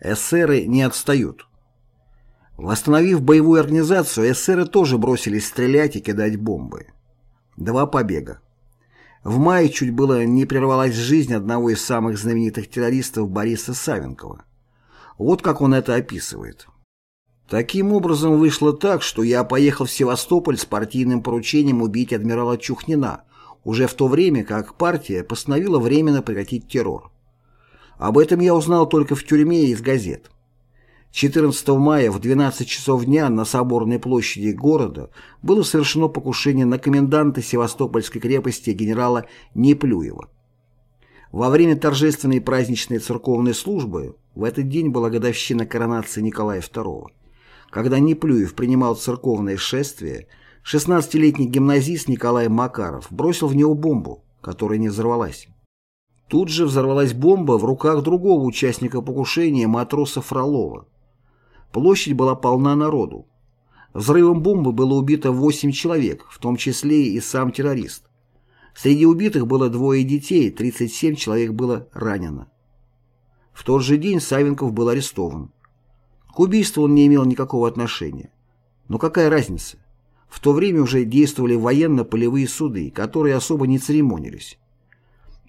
Эсеры не отстают. Восстановив боевую организацию, эсеры тоже бросились стрелять и кидать бомбы. Два побега. В мае чуть было не прервалась жизнь одного из самых знаменитых террористов Бориса Савенкова. Вот как он это описывает. Таким образом вышло так, что я поехал в Севастополь с партийным поручением убить адмирала Чухнина, уже в то время как партия постановила временно прекратить террор. Об этом я узнал только в тюрьме из газет. 14 мая в 12 часов дня на Соборной площади города было совершено покушение на коменданта Севастопольской крепости генерала Неплюева. Во время торжественной праздничной церковной службы в этот день была годовщина коронации Николая II. Когда Неплюев принимал церковное шествие, 16-летний гимназист Николай Макаров бросил в него бомбу, которая не взорвалась. Тут же взорвалась бомба в руках другого участника покушения матроса Фролова. Площадь была полна народу. Взрывом бомбы было убито 8 человек, в том числе и сам террорист. Среди убитых было двое детей, 37 человек было ранено. В тот же день Савенков был арестован. К убийству он не имел никакого отношения. Но какая разница? В то время уже действовали военно-полевые суды, которые особо не церемонились.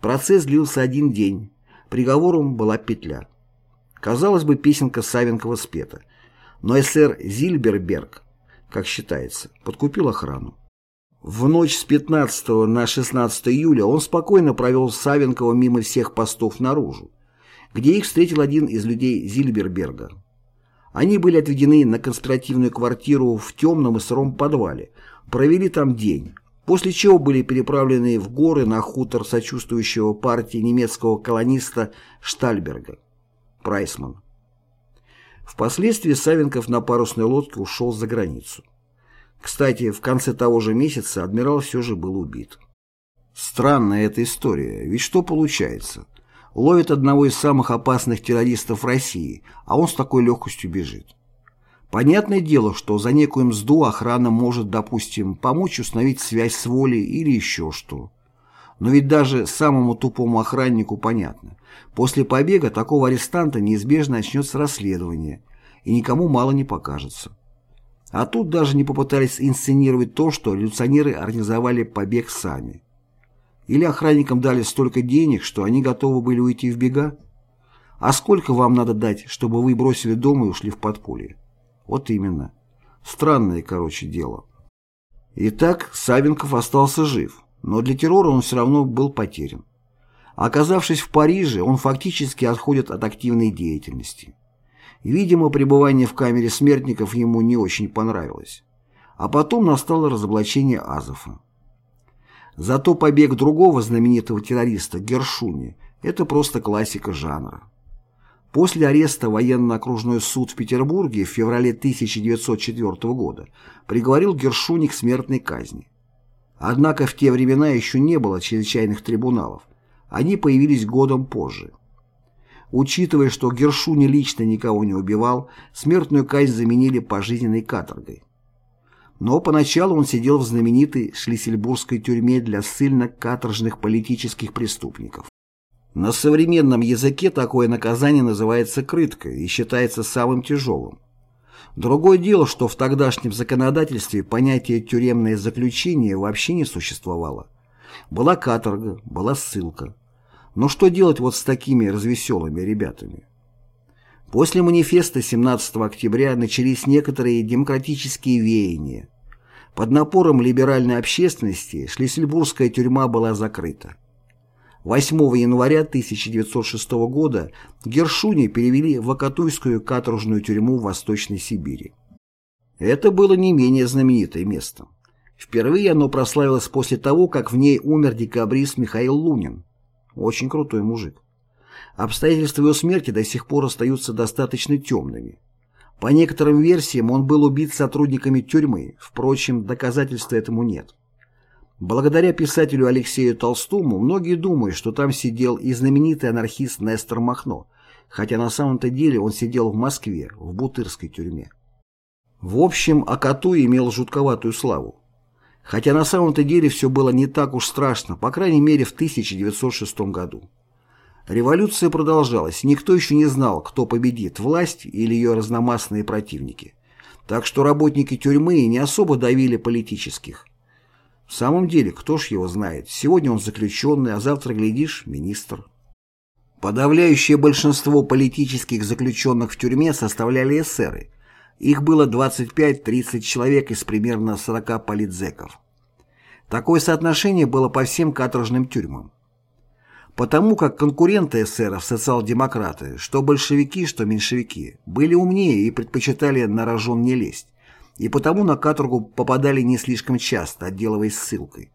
Процесс длился один день, приговором была петля. Казалось бы, песенка Савенкова спета, но СР Зильберберг, как считается, подкупил охрану. В ночь с 15 на 16 июля он спокойно провел Савенкова мимо всех постов наружу, где их встретил один из людей Зильберберга. Они были отведены на конспиративную квартиру в темном и сыром подвале, провели там день, после чего были переправлены в горы на хутор сочувствующего партии немецкого колониста Штальберга, Прайсман. Впоследствии Савенков на парусной лодке ушел за границу. Кстати, в конце того же месяца адмирал все же был убит. Странная эта история, ведь что получается? Ловит одного из самых опасных террористов России, а он с такой легкостью бежит. Понятное дело, что за некую мзду охрана может, допустим, помочь установить связь с волей или еще что. Но ведь даже самому тупому охраннику понятно. После побега такого арестанта неизбежно начнется расследование, и никому мало не покажется. А тут даже не попытались инсценировать то, что революционеры организовали побег сами. Или охранникам дали столько денег, что они готовы были уйти в бега? А сколько вам надо дать, чтобы вы бросили дом и ушли в подполье? Вот именно. Странное, короче, дело. Итак, Савенков остался жив, но для террора он все равно был потерян. Оказавшись в Париже, он фактически отходит от активной деятельности. Видимо, пребывание в камере смертников ему не очень понравилось. А потом настало разоблачение Азова. Зато побег другого знаменитого террориста Гершуни – это просто классика жанра. После ареста военно-окружной суд в Петербурге в феврале 1904 года приговорил Гершуни к смертной казни. Однако в те времена еще не было чрезвычайных трибуналов, они появились годом позже. Учитывая, что Гершуни лично никого не убивал, смертную казнь заменили пожизненной каторгой. Но поначалу он сидел в знаменитой шлиссельбургской тюрьме для ссыльно-каторжных политических преступников. На современном языке такое наказание называется крыткой и считается самым тяжелым. Другое дело, что в тогдашнем законодательстве понятие «тюремное заключение» вообще не существовало. Была каторга, была ссылка. Но что делать вот с такими развеселыми ребятами? После манифеста 17 октября начались некоторые демократические веяния. Под напором либеральной общественности Шлиссельбургская тюрьма была закрыта. 8 января 1906 года Гершуни перевели в Акатуйскую каторжную тюрьму в Восточной Сибири. Это было не менее знаменитое место. Впервые оно прославилось после того, как в ней умер декабрист Михаил Лунин. Очень крутой мужик. Обстоятельства его смерти до сих пор остаются достаточно темными. По некоторым версиям он был убит сотрудниками тюрьмы, впрочем, доказательств этому нет. Благодаря писателю Алексею Толстому многие думают, что там сидел и знаменитый анархист Нестор Махно, хотя на самом-то деле он сидел в Москве, в Бутырской тюрьме. В общем, Акату имел жутковатую славу. Хотя на самом-то деле все было не так уж страшно, по крайней мере в 1906 году. Революция продолжалась, никто еще не знал, кто победит, власть или ее разномастные противники. Так что работники тюрьмы не особо давили политических. В самом деле, кто ж его знает, сегодня он заключенный, а завтра, глядишь, министр. Подавляющее большинство политических заключенных в тюрьме составляли эсеры. Их было 25-30 человек из примерно 40 политзеков. Такое соотношение было по всем каторжным тюрьмам. Потому как конкуренты эсеров, социал-демократы, что большевики, что меньшевики, были умнее и предпочитали на рожон не лезть, и потому на каторгу попадали не слишком часто, отделываясь ссылкой.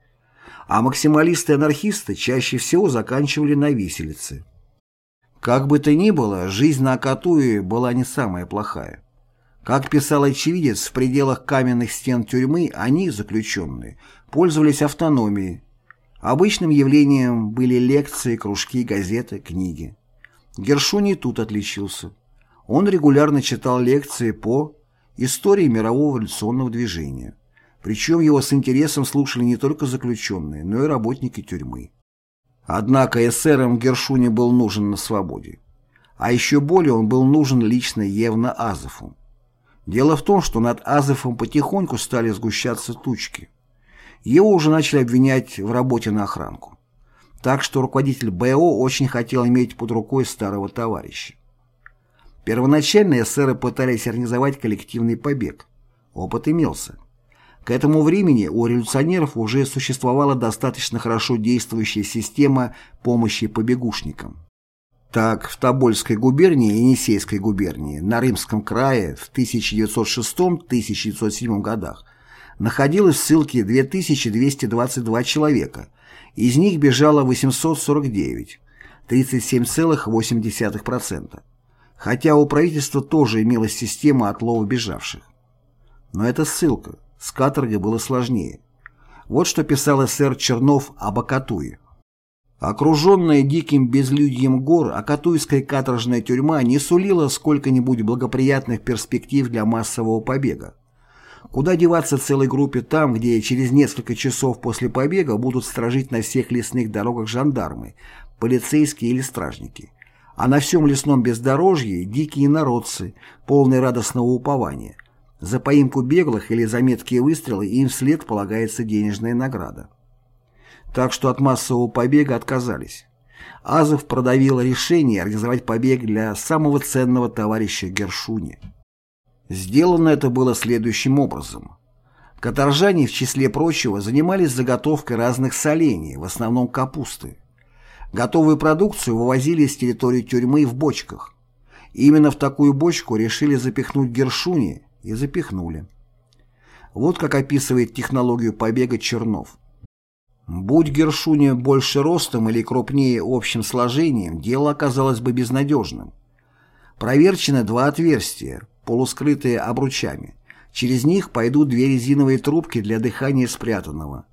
А максималисты-анархисты чаще всего заканчивали на виселице. Как бы то ни было, жизнь на Акатуе была не самая плохая. Как писал очевидец, в пределах каменных стен тюрьмы они, заключенные, пользовались автономией, Обычным явлением были лекции, кружки, газеты, книги. Гершуни тут отличился. Он регулярно читал лекции по истории мирового революционного движения. Причем его с интересом слушали не только заключенные, но и работники тюрьмы. Однако эсерам Гершуни был нужен на свободе. А еще более он был нужен лично Евна Азову. Дело в том, что над Азовом потихоньку стали сгущаться тучки. Его уже начали обвинять в работе на охранку. Так что руководитель БО очень хотел иметь под рукой старого товарища. Первоначально эсеры пытались организовать коллективный побег. Опыт имелся. К этому времени у революционеров уже существовала достаточно хорошо действующая система помощи побегушникам. Так, в Тобольской губернии и Енисейской губернии на Римском крае в 1906-1907 годах находилось в ссылке 2222 человека, из них бежало 849, 37,8%, хотя у правительства тоже имелась система отлова бежавших. Но это ссылка, с каторгой было сложнее. Вот что писал эсэр Чернов об Акатуе. Окруженная диким безлюдьем гор, Акатуйская каторжная тюрьма не сулила сколько-нибудь благоприятных перспектив для массового побега. Куда деваться целой группе там, где через несколько часов после побега будут стражить на всех лесных дорогах жандармы, полицейские или стражники, а на всем лесном бездорожье дикие народцы, полные радостного упования. За поимку беглых или за меткие выстрелы им вслед полагается денежная награда. Так что от массового побега отказались. Азов продавил решение организовать побег для самого ценного товарища Гершуни. Сделано это было следующим образом. Каторжане, в числе прочего, занимались заготовкой разных солений, в основном капусты. Готовую продукцию вывозили с территории тюрьмы в бочках. Именно в такую бочку решили запихнуть гершуни и запихнули. Вот как описывает технологию побега Чернов. Будь Гершуни больше ростом или крупнее общим сложением, дело оказалось бы безнадежным. Проверчены два отверстия, полускрытые обручами. Через них пойдут две резиновые трубки для дыхания спрятанного.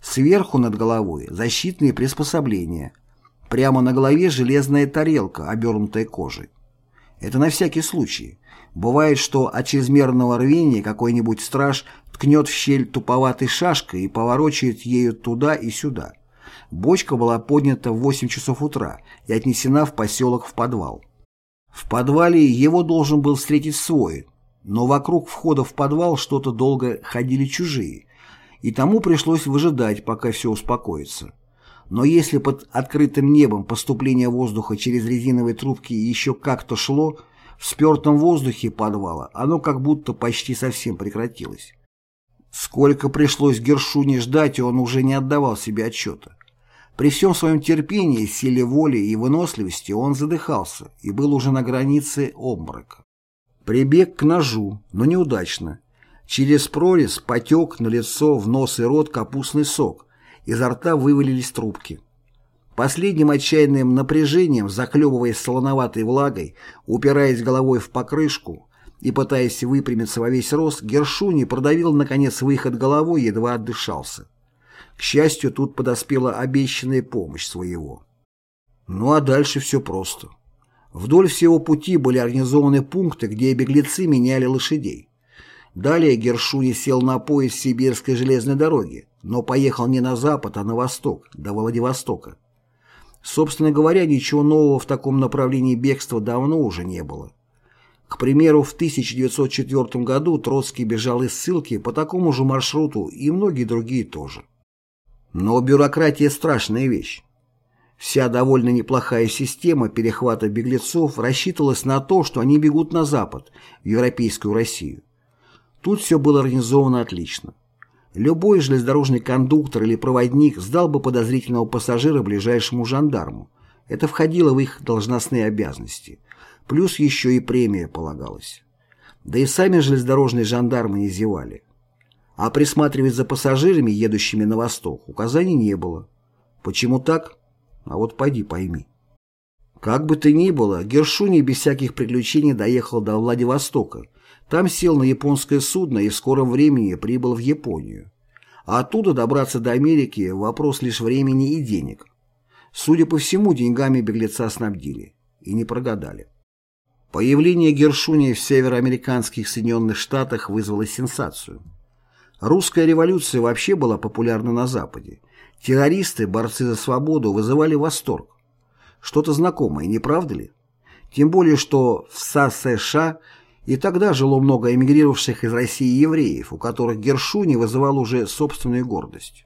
Сверху над головой защитные приспособления. Прямо на голове железная тарелка, обернутая кожей. Это на всякий случай. Бывает, что от чрезмерного рвения какой-нибудь страж ткнет в щель туповатой шашкой и поворочает ею туда и сюда. Бочка была поднята в 8 часов утра и отнесена в поселок в подвал. В подвале его должен был встретить свой, но вокруг входа в подвал что-то долго ходили чужие, и тому пришлось выжидать, пока все успокоится. Но если под открытым небом поступление воздуха через резиновые трубки еще как-то шло, в спертом воздухе подвала оно как будто почти совсем прекратилось. Сколько пришлось Гершуне ждать, он уже не отдавал себе отчета. При всем своем терпении, силе воли и выносливости он задыхался и был уже на границе обморока. Прибег к ножу, но неудачно. Через прорез потек на лицо, в нос и рот капустный сок, изо рта вывалились трубки. Последним отчаянным напряжением, захлебываясь солоноватой влагой, упираясь головой в покрышку и пытаясь выпрямиться во весь рост, Гершуни продавил, наконец, выход головой едва отдышался. К счастью, тут подоспела обещанная помощь своего. Ну а дальше все просто. Вдоль всего пути были организованы пункты, где беглецы меняли лошадей. Далее Гершуни сел на поезд Сибирской железной дороги, но поехал не на запад, а на восток, до Владивостока. Собственно говоря, ничего нового в таком направлении бегства давно уже не было. К примеру, в 1904 году Троцкий бежал из ссылки по такому же маршруту и многие другие тоже. Но бюрократия – страшная вещь. Вся довольно неплохая система перехвата беглецов рассчитывалась на то, что они бегут на Запад, в европейскую Россию. Тут все было организовано отлично. Любой железнодорожный кондуктор или проводник сдал бы подозрительного пассажира ближайшему жандарму. Это входило в их должностные обязанности. Плюс еще и премия полагалась. Да и сами железнодорожные жандармы не зевали. А присматривать за пассажирами, едущими на восток, указаний не было. Почему так? А вот пойди пойми. Как бы то ни было, Гершуни без всяких приключений доехал до Владивостока. Там сел на японское судно и в скором времени прибыл в Японию. А оттуда добраться до Америки – вопрос лишь времени и денег. Судя по всему, деньгами беглеца снабдили. И не прогадали. Появление Гершуни в североамериканских Соединенных Штатах вызвало сенсацию. Русская революция вообще была популярна на Западе. Террористы, борцы за свободу вызывали восторг. Что-то знакомое, не правда ли? Тем более, что в СССР и тогда жило много эмигрировавших из России евреев, у которых Гершуни вызывал уже собственную гордость.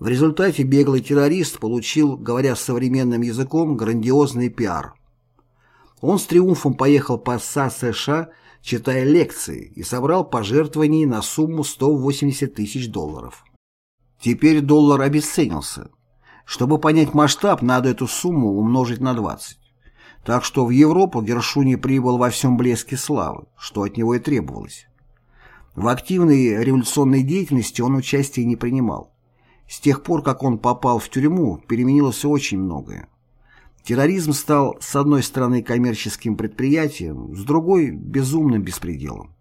В результате беглый террорист получил, говоря современным языком, грандиозный пиар. Он с триумфом поехал по СССР, читая лекции, и собрал пожертвований на сумму 180 тысяч долларов. Теперь доллар обесценился. Чтобы понять масштаб, надо эту сумму умножить на 20. Так что в Европу Гершуни прибыл во всем блеске славы, что от него и требовалось. В активной революционной деятельности он участия не принимал. С тех пор, как он попал в тюрьму, переменилось очень многое. Терроризм стал, с одной стороны, коммерческим предприятием, с другой – безумным беспределом.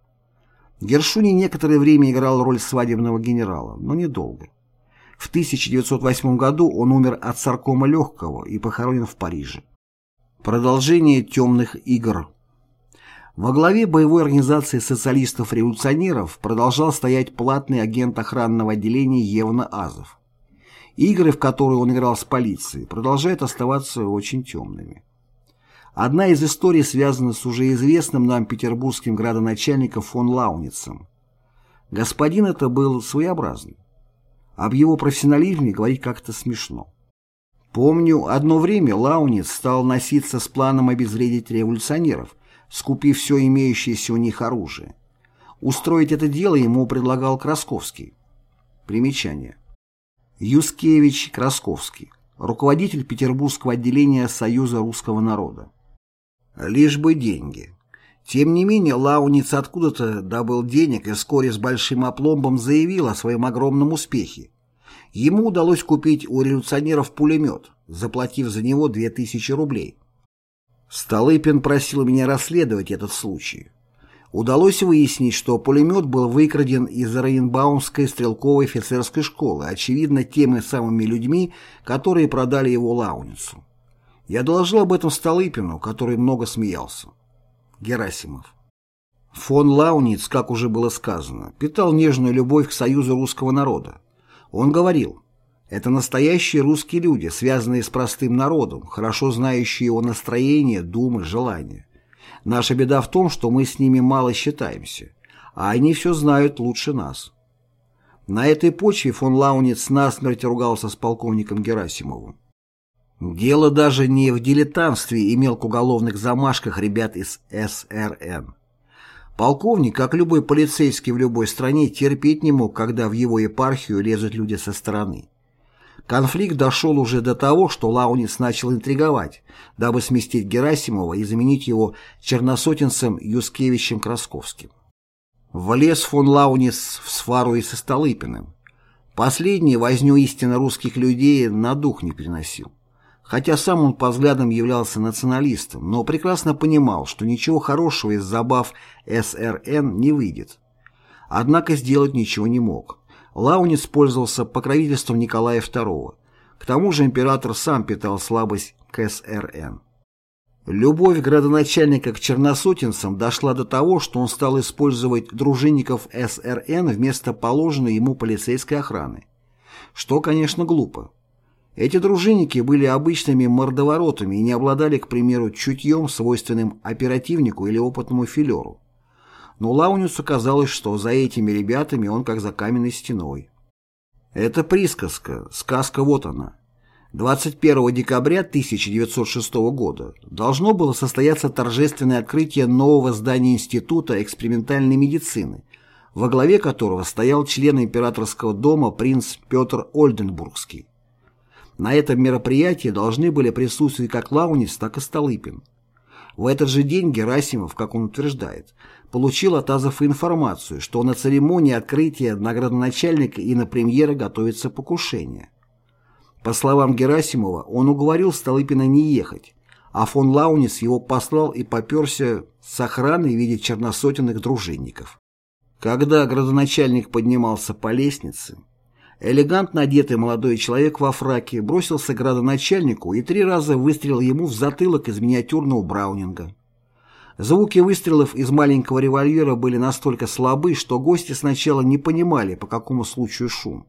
Гершуни некоторое время играл роль свадебного генерала, но недолго. В 1908 году он умер от саркома легкого и похоронен в Париже. Продолжение темных игр Во главе боевой организации социалистов-революционеров продолжал стоять платный агент охранного отделения Евна Азов. Игры, в которые он играл с полицией, продолжают оставаться очень темными. Одна из историй связана с уже известным нам петербургским градоначальником фон Лауницем. Господин это был своеобразный. Об его профессионализме говорить как-то смешно. Помню, одно время Лауниц стал носиться с планом обезвредить революционеров, скупив все имеющееся у них оружие. Устроить это дело ему предлагал Красковский. Примечание. Юскевич Красковский, руководитель Петербургского отделения Союза русского народа. Лишь бы деньги. Тем не менее, Лауниц откуда-то добыл денег и вскоре с большим опломбом заявил о своем огромном успехе. Ему удалось купить у революционеров пулемет, заплатив за него 2000 рублей. Столыпин просил меня расследовать этот случай. Удалось выяснить, что пулемет был выкраден из Рейнбаумской стрелковой офицерской школы, очевидно, теми самыми людьми, которые продали его Лауницу. Я доложил об этом Столыпину, который много смеялся. Герасимов. Фон Лауниц, как уже было сказано, питал нежную любовь к союзу русского народа. Он говорил, это настоящие русские люди, связанные с простым народом, хорошо знающие его настроение, думы, желания. Наша беда в том, что мы с ними мало считаемся, а они все знают лучше нас. На этой почве фон Лауниц насмерть ругался с полковником Герасимовым. Дело даже не в дилетантстве и мелкоуголовных замашках ребят из СРН. Полковник, как любой полицейский в любой стране, терпеть не мог, когда в его епархию лезут люди со стороны. Конфликт дошел уже до того, что Лауниц начал интриговать, дабы сместить Герасимова и заменить его черносотенцем Юскевичем Красковским. Влез фон Лауниц в свару и со Столыпиным. Последний возню истинно русских людей на дух не переносил. Хотя сам он по взглядам являлся националистом, но прекрасно понимал, что ничего хорошего из забав СРН не выйдет. Однако сделать ничего не мог. Лаунец пользовался покровительством Николая II. К тому же император сам питал слабость к СРН. Любовь градоначальника к черносотенцам дошла до того, что он стал использовать дружинников СРН вместо положенной ему полицейской охраны. Что, конечно, глупо. Эти дружинники были обычными мордоворотами и не обладали, к примеру, чутьем, свойственным оперативнику или опытному филеру. Но Лаунису казалось, что за этими ребятами он как за каменной стеной. Это присказка, сказка вот она. 21 декабря 1906 года должно было состояться торжественное открытие нового здания Института экспериментальной медицины, во главе которого стоял член императорского дома принц Петр Ольденбургский. На этом мероприятии должны были присутствовать как Лаунис, так и Столыпин. В этот же день Герасимов, как он утверждает, получил от Азов информацию, что на церемонии открытия на градоначальника и на премьера готовится покушение. По словам Герасимова, он уговорил Столыпина не ехать, а фон Лаунис его послал и поперся с охраной в виде черносотенных дружинников. Когда градоначальник поднимался по лестнице, элегантно одетый молодой человек во фраке бросился к градоначальнику и три раза выстрелил ему в затылок из миниатюрного браунинга. Звуки выстрелов из маленького револьвера были настолько слабы, что гости сначала не понимали, по какому случаю шум.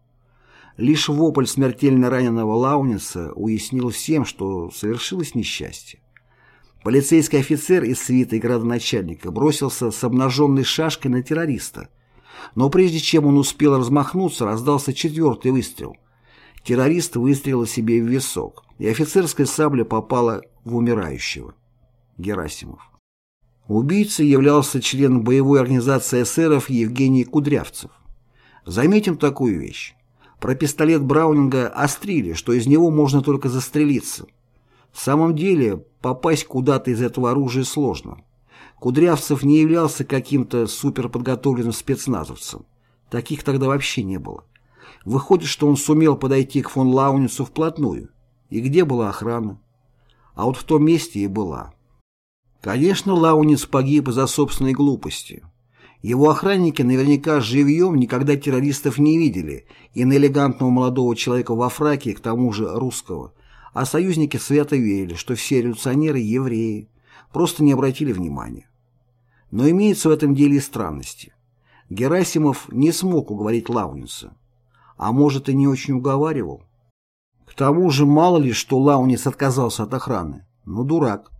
Лишь вопль смертельно раненого Лауниса уяснил всем, что совершилось несчастье. Полицейский офицер из свиты градоначальника бросился с обнаженной шашкой на террориста. Но прежде чем он успел размахнуться, раздался четвертый выстрел. Террорист выстрелил себе в висок, и офицерская сабля попала в умирающего. Герасимов. Убийцей являлся член боевой организации эсеров Евгений Кудрявцев. Заметим такую вещь. Про пистолет Браунинга острили, что из него можно только застрелиться. В самом деле, попасть куда-то из этого оружия сложно. Кудрявцев не являлся каким-то суперподготовленным спецназовцем. Таких тогда вообще не было. Выходит, что он сумел подойти к фон Лауницу вплотную. И где была охрана? А вот в том месте и была. Конечно, Лауниц погиб из-за собственной глупости. Его охранники наверняка живьем никогда террористов не видели, и на элегантного молодого человека во фраке, к тому же русского, а союзники свято верили, что все революционеры – евреи, просто не обратили внимания. Но имеются в этом деле и странности. Герасимов не смог уговорить Лауница, а может и не очень уговаривал. К тому же мало ли, что Лауниц отказался от охраны, ну дурак.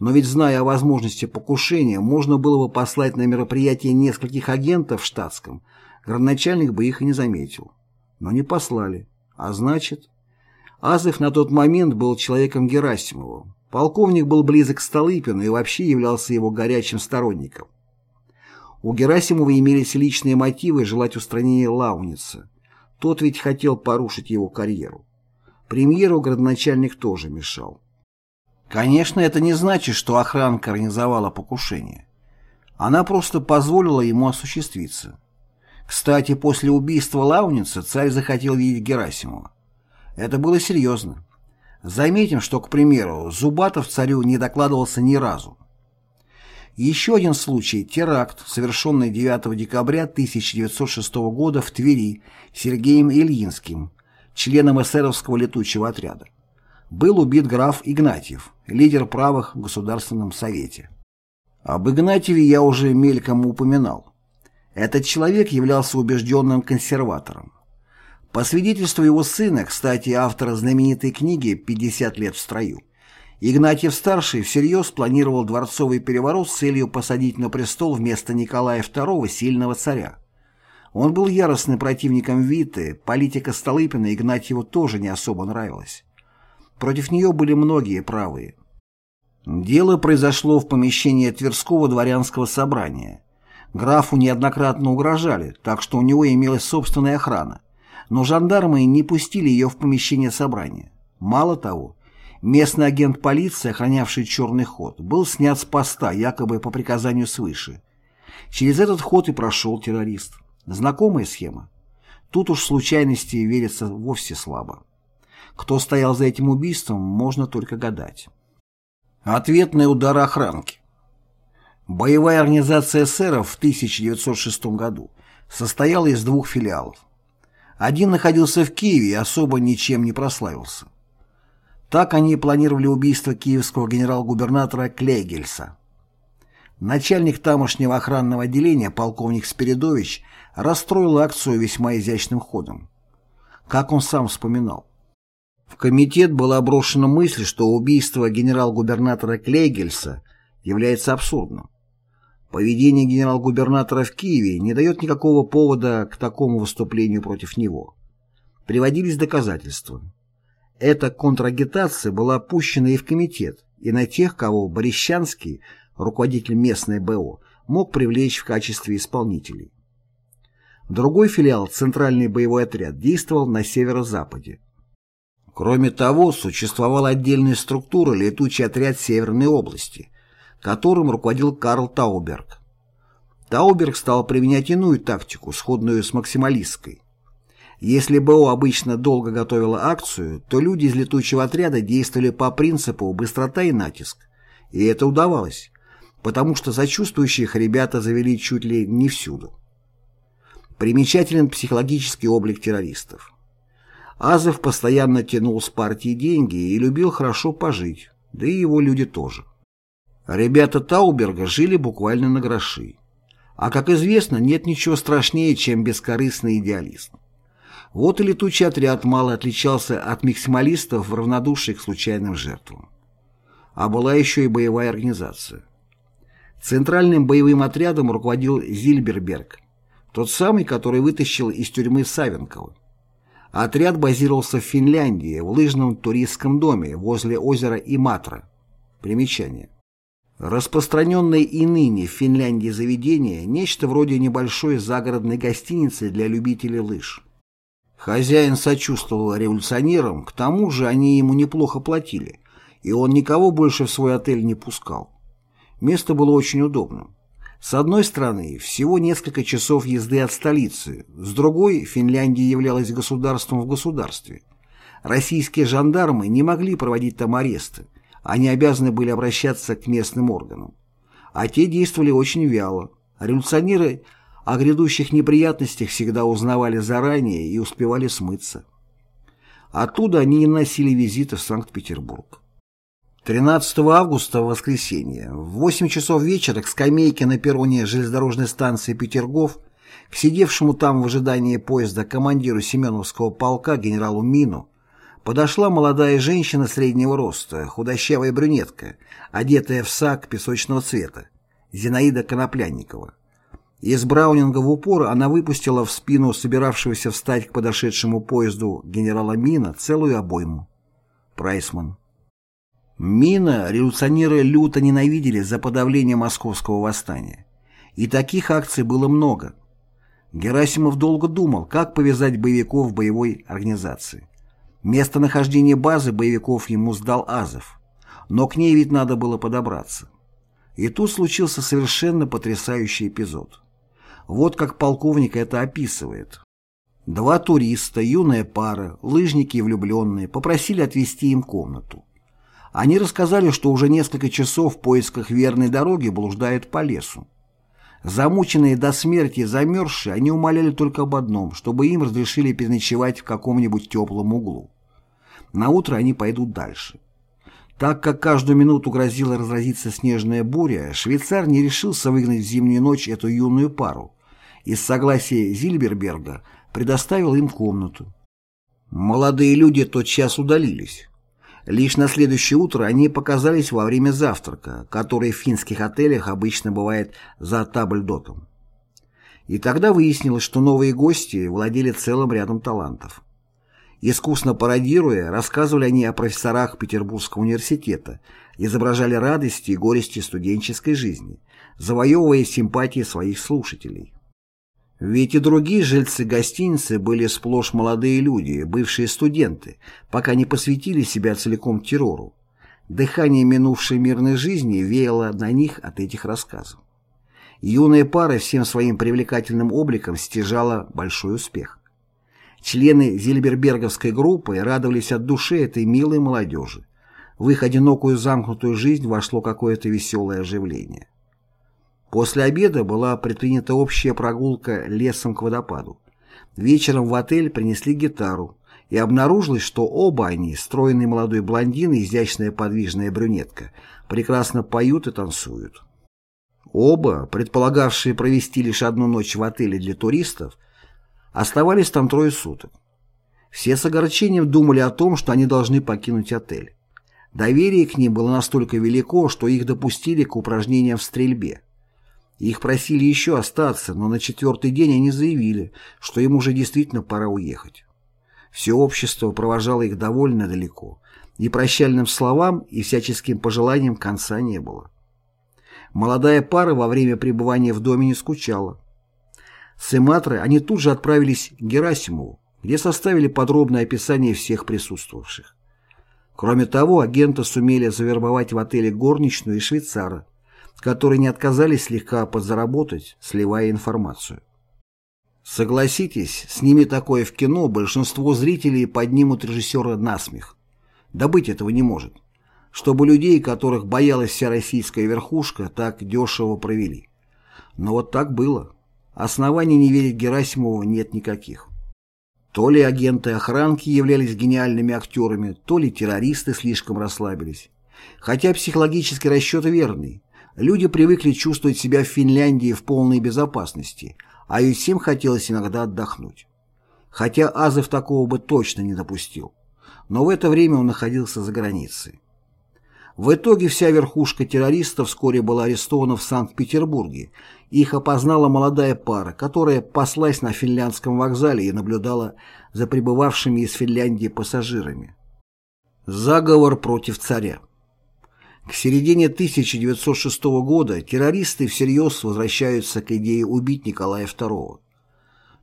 Но ведь, зная о возможности покушения, можно было бы послать на мероприятие нескольких агентов в штатском, градоначальник бы их и не заметил. Но не послали. А значит... Азов на тот момент был человеком Герасимовым. Полковник был близок к Столыпину и вообще являлся его горячим сторонником. У Герасимова имелись личные мотивы желать устранения Лауница. Тот ведь хотел порушить его карьеру. Премьеру градоначальник тоже мешал. Конечно, это не значит, что охранка организовала покушение. Она просто позволила ему осуществиться. Кстати, после убийства Лауница царь захотел видеть Герасимова. Это было серьезно. Заметим, что, к примеру, Зубатов царю не докладывался ни разу. Еще один случай – теракт, совершенный 9 декабря 1906 года в Твери Сергеем Ильинским, членом эсеровского летучего отряда был убит граф Игнатьев, лидер правых в Государственном Совете. Об Игнатьеве я уже мельком упоминал. Этот человек являлся убежденным консерватором. По свидетельству его сына, кстати, автора знаменитой книги «50 лет в строю», Игнатьев-старший всерьез планировал дворцовый переворот с целью посадить на престол вместо Николая II сильного царя. Он был яростным противником Виты, политика Столыпина Игнатьеву тоже не особо нравилась. Против нее были многие правые. Дело произошло в помещении Тверского дворянского собрания. Графу неоднократно угрожали, так что у него имелась собственная охрана. Но жандармы не пустили ее в помещение собрания. Мало того, местный агент полиции, охранявший черный ход, был снят с поста, якобы по приказанию свыше. Через этот ход и прошел террорист. Знакомая схема? Тут уж случайности верится вовсе слабо. Кто стоял за этим убийством, можно только гадать. Ответный удар охранки. Боевая организация эсеров в 1906 году состояла из двух филиалов. Один находился в Киеве и особо ничем не прославился. Так они планировали убийство киевского генерал-губернатора Клейгельса. Начальник тамошнего охранного отделения, полковник Спиридович, расстроил акцию весьма изящным ходом. Как он сам вспоминал. В комитет была брошена мысль, что убийство генерал-губернатора Клейгельса является абсурдным. Поведение генерал-губернатора в Киеве не дает никакого повода к такому выступлению против него. Приводились доказательства. Эта контрагитация была пущена и в комитет, и на тех, кого Борищанский, руководитель местной БО, мог привлечь в качестве исполнителей. Другой филиал, Центральный боевой отряд, действовал на северо-западе. Кроме того, существовала отдельная структура летучий отряд Северной области, которым руководил Карл Тауберг. Тауберг стал применять иную тактику, сходную с максималистской. Если БО обычно долго готовила акцию, то люди из летучего отряда действовали по принципу быстрота и натиск. И это удавалось, потому что сочувствующих ребята завели чуть ли не всюду. Примечателен психологический облик террористов. Азов постоянно тянул с партии деньги и любил хорошо пожить, да и его люди тоже. Ребята Тауберга жили буквально на гроши. А, как известно, нет ничего страшнее, чем бескорыстный идеализм. Вот и летучий отряд мало отличался от максималистов в равнодушии к случайным жертвам. А была еще и боевая организация. Центральным боевым отрядом руководил Зильберберг, тот самый, который вытащил из тюрьмы Савенкова. Отряд базировался в Финляндии, в лыжном туристском доме возле озера Иматра. Примечание. Распространенное и ныне в Финляндии заведение – нечто вроде небольшой загородной гостиницы для любителей лыж. Хозяин сочувствовал революционерам, к тому же они ему неплохо платили, и он никого больше в свой отель не пускал. Место было очень удобным. С одной стороны, всего несколько часов езды от столицы, с другой, Финляндия являлась государством в государстве. Российские жандармы не могли проводить там аресты, они обязаны были обращаться к местным органам. А те действовали очень вяло. Революционеры о грядущих неприятностях всегда узнавали заранее и успевали смыться. Оттуда они не носили визиты в Санкт-Петербург. 13 августа, воскресенье, в 8 часов вечера к скамейке на перроне железнодорожной станции Петергоф, к сидевшему там в ожидании поезда командиру Семеновского полка генералу Мину, подошла молодая женщина среднего роста, худощавая брюнетка, одетая в сак песочного цвета, Зинаида Коноплянникова. Из Браунинга в упор она выпустила в спину собиравшегося встать к подошедшему поезду генерала Мина целую обойму. Прайсман. Мина революционеры люто ненавидели за подавление московского восстания. И таких акций было много. Герасимов долго думал, как повязать боевиков в боевой организации. Местонахождение базы боевиков ему сдал Азов, но к ней ведь надо было подобраться. И тут случился совершенно потрясающий эпизод. Вот как полковник это описывает. Два туриста, юная пара, лыжники и влюбленные, попросили отвезти им комнату. Они рассказали, что уже несколько часов в поисках верной дороги блуждают по лесу. Замученные до смерти, замерзшие, они умоляли только об одном, чтобы им разрешили переночевать в каком-нибудь теплом углу. На утро они пойдут дальше. Так как каждую минуту грозила разразиться снежная буря, швейцар не решился выгнать в зимнюю ночь эту юную пару и с согласия Зильберберга предоставил им комнату. Молодые люди тотчас удалились. Лишь на следующее утро они показались во время завтрака, который в финских отелях обычно бывает за табльдотом. И тогда выяснилось, что новые гости владели целым рядом талантов. Искусно пародируя, рассказывали они о профессорах Петербургского университета, изображали радости и горести студенческой жизни, завоевывая симпатии своих слушателей. Ведь и другие жильцы гостиницы были сплошь молодые люди, бывшие студенты, пока не посвятили себя целиком террору. Дыхание минувшей мирной жизни веяло на них от этих рассказов. Юная пара всем своим привлекательным обликом стяжала большой успех. Члены Зильберберговской группы радовались от души этой милой молодежи. В их одинокую замкнутую жизнь вошло какое-то веселое оживление. После обеда была предпринята общая прогулка лесом к водопаду. Вечером в отель принесли гитару, и обнаружилось, что оба они, стройный молодой блондин и изящная подвижная брюнетка, прекрасно поют и танцуют. Оба, предполагавшие провести лишь одну ночь в отеле для туристов, Оставались там трое суток. Все с огорчением думали о том, что они должны покинуть отель. Доверие к ним было настолько велико, что их допустили к упражнениям в стрельбе. Их просили еще остаться, но на четвертый день они заявили, что им уже действительно пора уехать. Все общество провожало их довольно далеко, и прощальным словам и всяческим пожеланиям конца не было. Молодая пара во время пребывания в доме не скучала. С Иматры они тут же отправились к Герасимову, где составили подробное описание всех присутствовавших. Кроме того, агенты сумели завербовать в отеле горничную и швейцара, которые не отказались слегка подзаработать, сливая информацию. Согласитесь, сними такое в кино, большинство зрителей поднимут режиссера на смех. Да быть этого не может. Чтобы людей, которых боялась вся российская верхушка, так дешево провели. Но вот так было. Оснований не верить Герасимову нет никаких. То ли агенты охранки являлись гениальными актерами, то ли террористы слишком расслабились. Хотя психологический расчет верный. Люди привыкли чувствовать себя в Финляндии в полной безопасности, а ведь всем хотелось иногда отдохнуть. Хотя Азов такого бы точно не допустил. Но в это время он находился за границей. В итоге вся верхушка террористов вскоре была арестована в Санкт-Петербурге. Их опознала молодая пара, которая паслась на финляндском вокзале и наблюдала за прибывавшими из Финляндии пассажирами. Заговор против царя. К середине 1906 года террористы всерьез возвращаются к идее убить Николая II.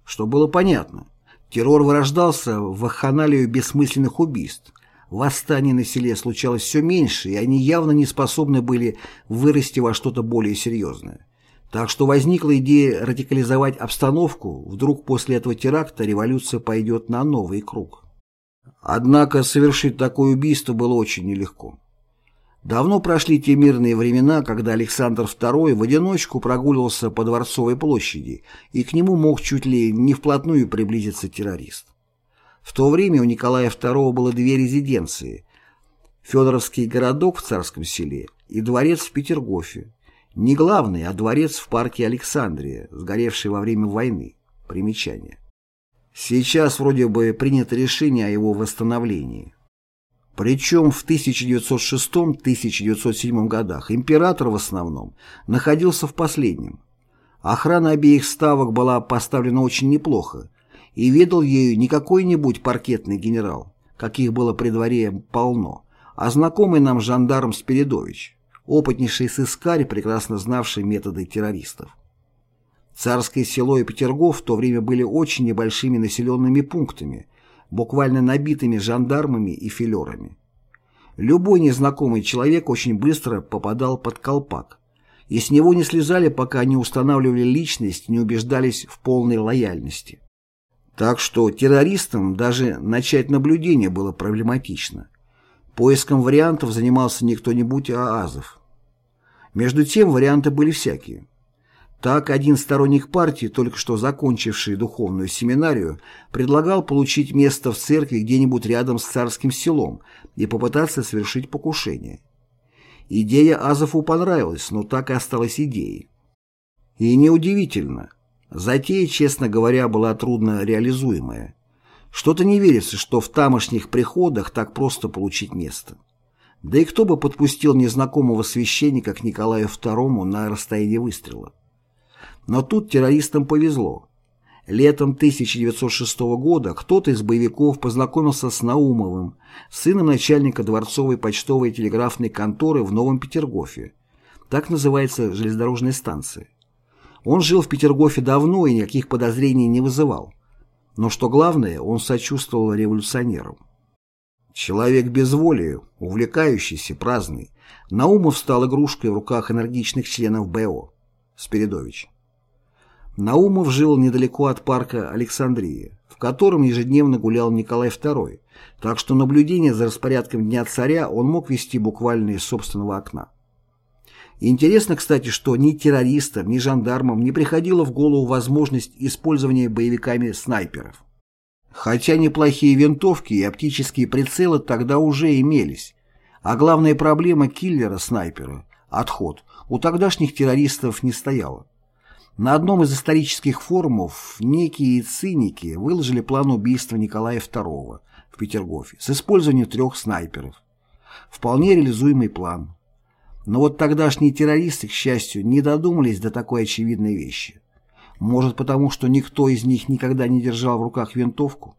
Что было понятно, террор вырождался в вакханалию бессмысленных убийств. Восстаний на селе случалось все меньше, и они явно не способны были вырасти во что-то более серьезное. Так что возникла идея радикализовать обстановку, вдруг после этого теракта революция пойдет на новый круг. Однако совершить такое убийство было очень нелегко. Давно прошли те мирные времена, когда Александр II в одиночку прогуливался по Дворцовой площади, и к нему мог чуть ли не вплотную приблизиться террорист. В то время у Николая II было две резиденции – Федоровский городок в Царском селе и дворец в Петергофе. Не главный, а дворец в парке Александрия, сгоревший во время войны. Примечание. Сейчас вроде бы принято решение о его восстановлении. Причем в 1906-1907 годах император в основном находился в последнем. Охрана обеих ставок была поставлена очень неплохо, и ведал ею не какой-нибудь паркетный генерал, каких было при дворе полно, а знакомый нам жандарм Спиридович, опытнейший сыскарь, прекрасно знавший методы террористов. Царское село и Петергоф в то время были очень небольшими населенными пунктами, буквально набитыми жандармами и филерами. Любой незнакомый человек очень быстро попадал под колпак, и с него не слезали, пока не устанавливали личность, не убеждались в полной лояльности. Так что террористам даже начать наблюдение было проблематично. Поиском вариантов занимался не кто-нибудь, а Азов. Между тем варианты были всякие. Так один сторонник партии, только что закончивший духовную семинарию, предлагал получить место в церкви где-нибудь рядом с царским селом и попытаться совершить покушение. Идея Азову понравилась, но так и осталась идеей. И неудивительно – Затея, честно говоря, была трудно реализуемая. Что-то не верится, что в тамошних приходах так просто получить место. Да и кто бы подпустил незнакомого священника к Николаю II на расстояние выстрела? Но тут террористам повезло. Летом 1906 года кто-то из боевиков познакомился с Наумовым, сыном начальника дворцовой почтовой и телеграфной конторы в Новом Петергофе. Так называется железнодорожная станция. Он жил в Петергофе давно и никаких подозрений не вызывал. Но что главное, он сочувствовал революционерам. Человек без воли, увлекающийся, праздный, Наумов стал игрушкой в руках энергичных членов БО. Спиридович. Наумов жил недалеко от парка Александрия, в котором ежедневно гулял Николай II, так что наблюдение за распорядком Дня Царя он мог вести буквально из собственного окна. Интересно, кстати, что ни террористам, ни жандармам не приходила в голову возможность использования боевиками снайперов. Хотя неплохие винтовки и оптические прицелы тогда уже имелись. А главная проблема киллера-снайпера – отход – у тогдашних террористов не стояла. На одном из исторических форумов некие циники выложили план убийства Николая II в Петергофе с использованием трех снайперов. Вполне реализуемый план. Но вот тогдашние террористы, к счастью, не додумались до такой очевидной вещи. Может потому, что никто из них никогда не держал в руках винтовку?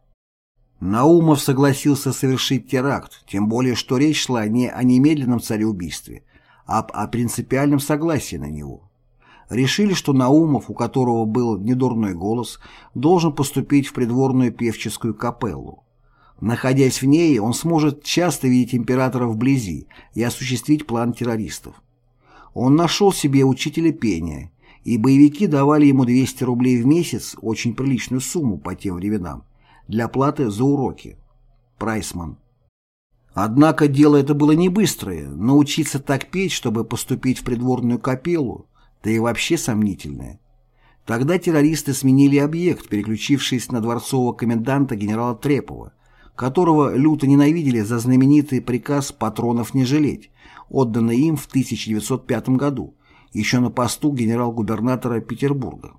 Наумов согласился совершить теракт, тем более, что речь шла не о немедленном цареубийстве, а о принципиальном согласии на него. Решили, что Наумов, у которого был недурной голос, должен поступить в придворную певческую капеллу. Находясь в ней, он сможет часто видеть императора вблизи и осуществить план террористов. Он нашел себе учителя пения, и боевики давали ему 200 рублей в месяц, очень приличную сумму по тем временам, для платы за уроки. Прайсман. Однако дело это было не быстрое, научиться так петь, чтобы поступить в придворную капеллу, да и вообще сомнительное. Тогда террористы сменили объект, переключившись на дворцового коменданта генерала Трепова, которого люто ненавидели за знаменитый приказ патронов не жалеть, отданный им в 1905 году, еще на посту генерал-губернатора Петербурга.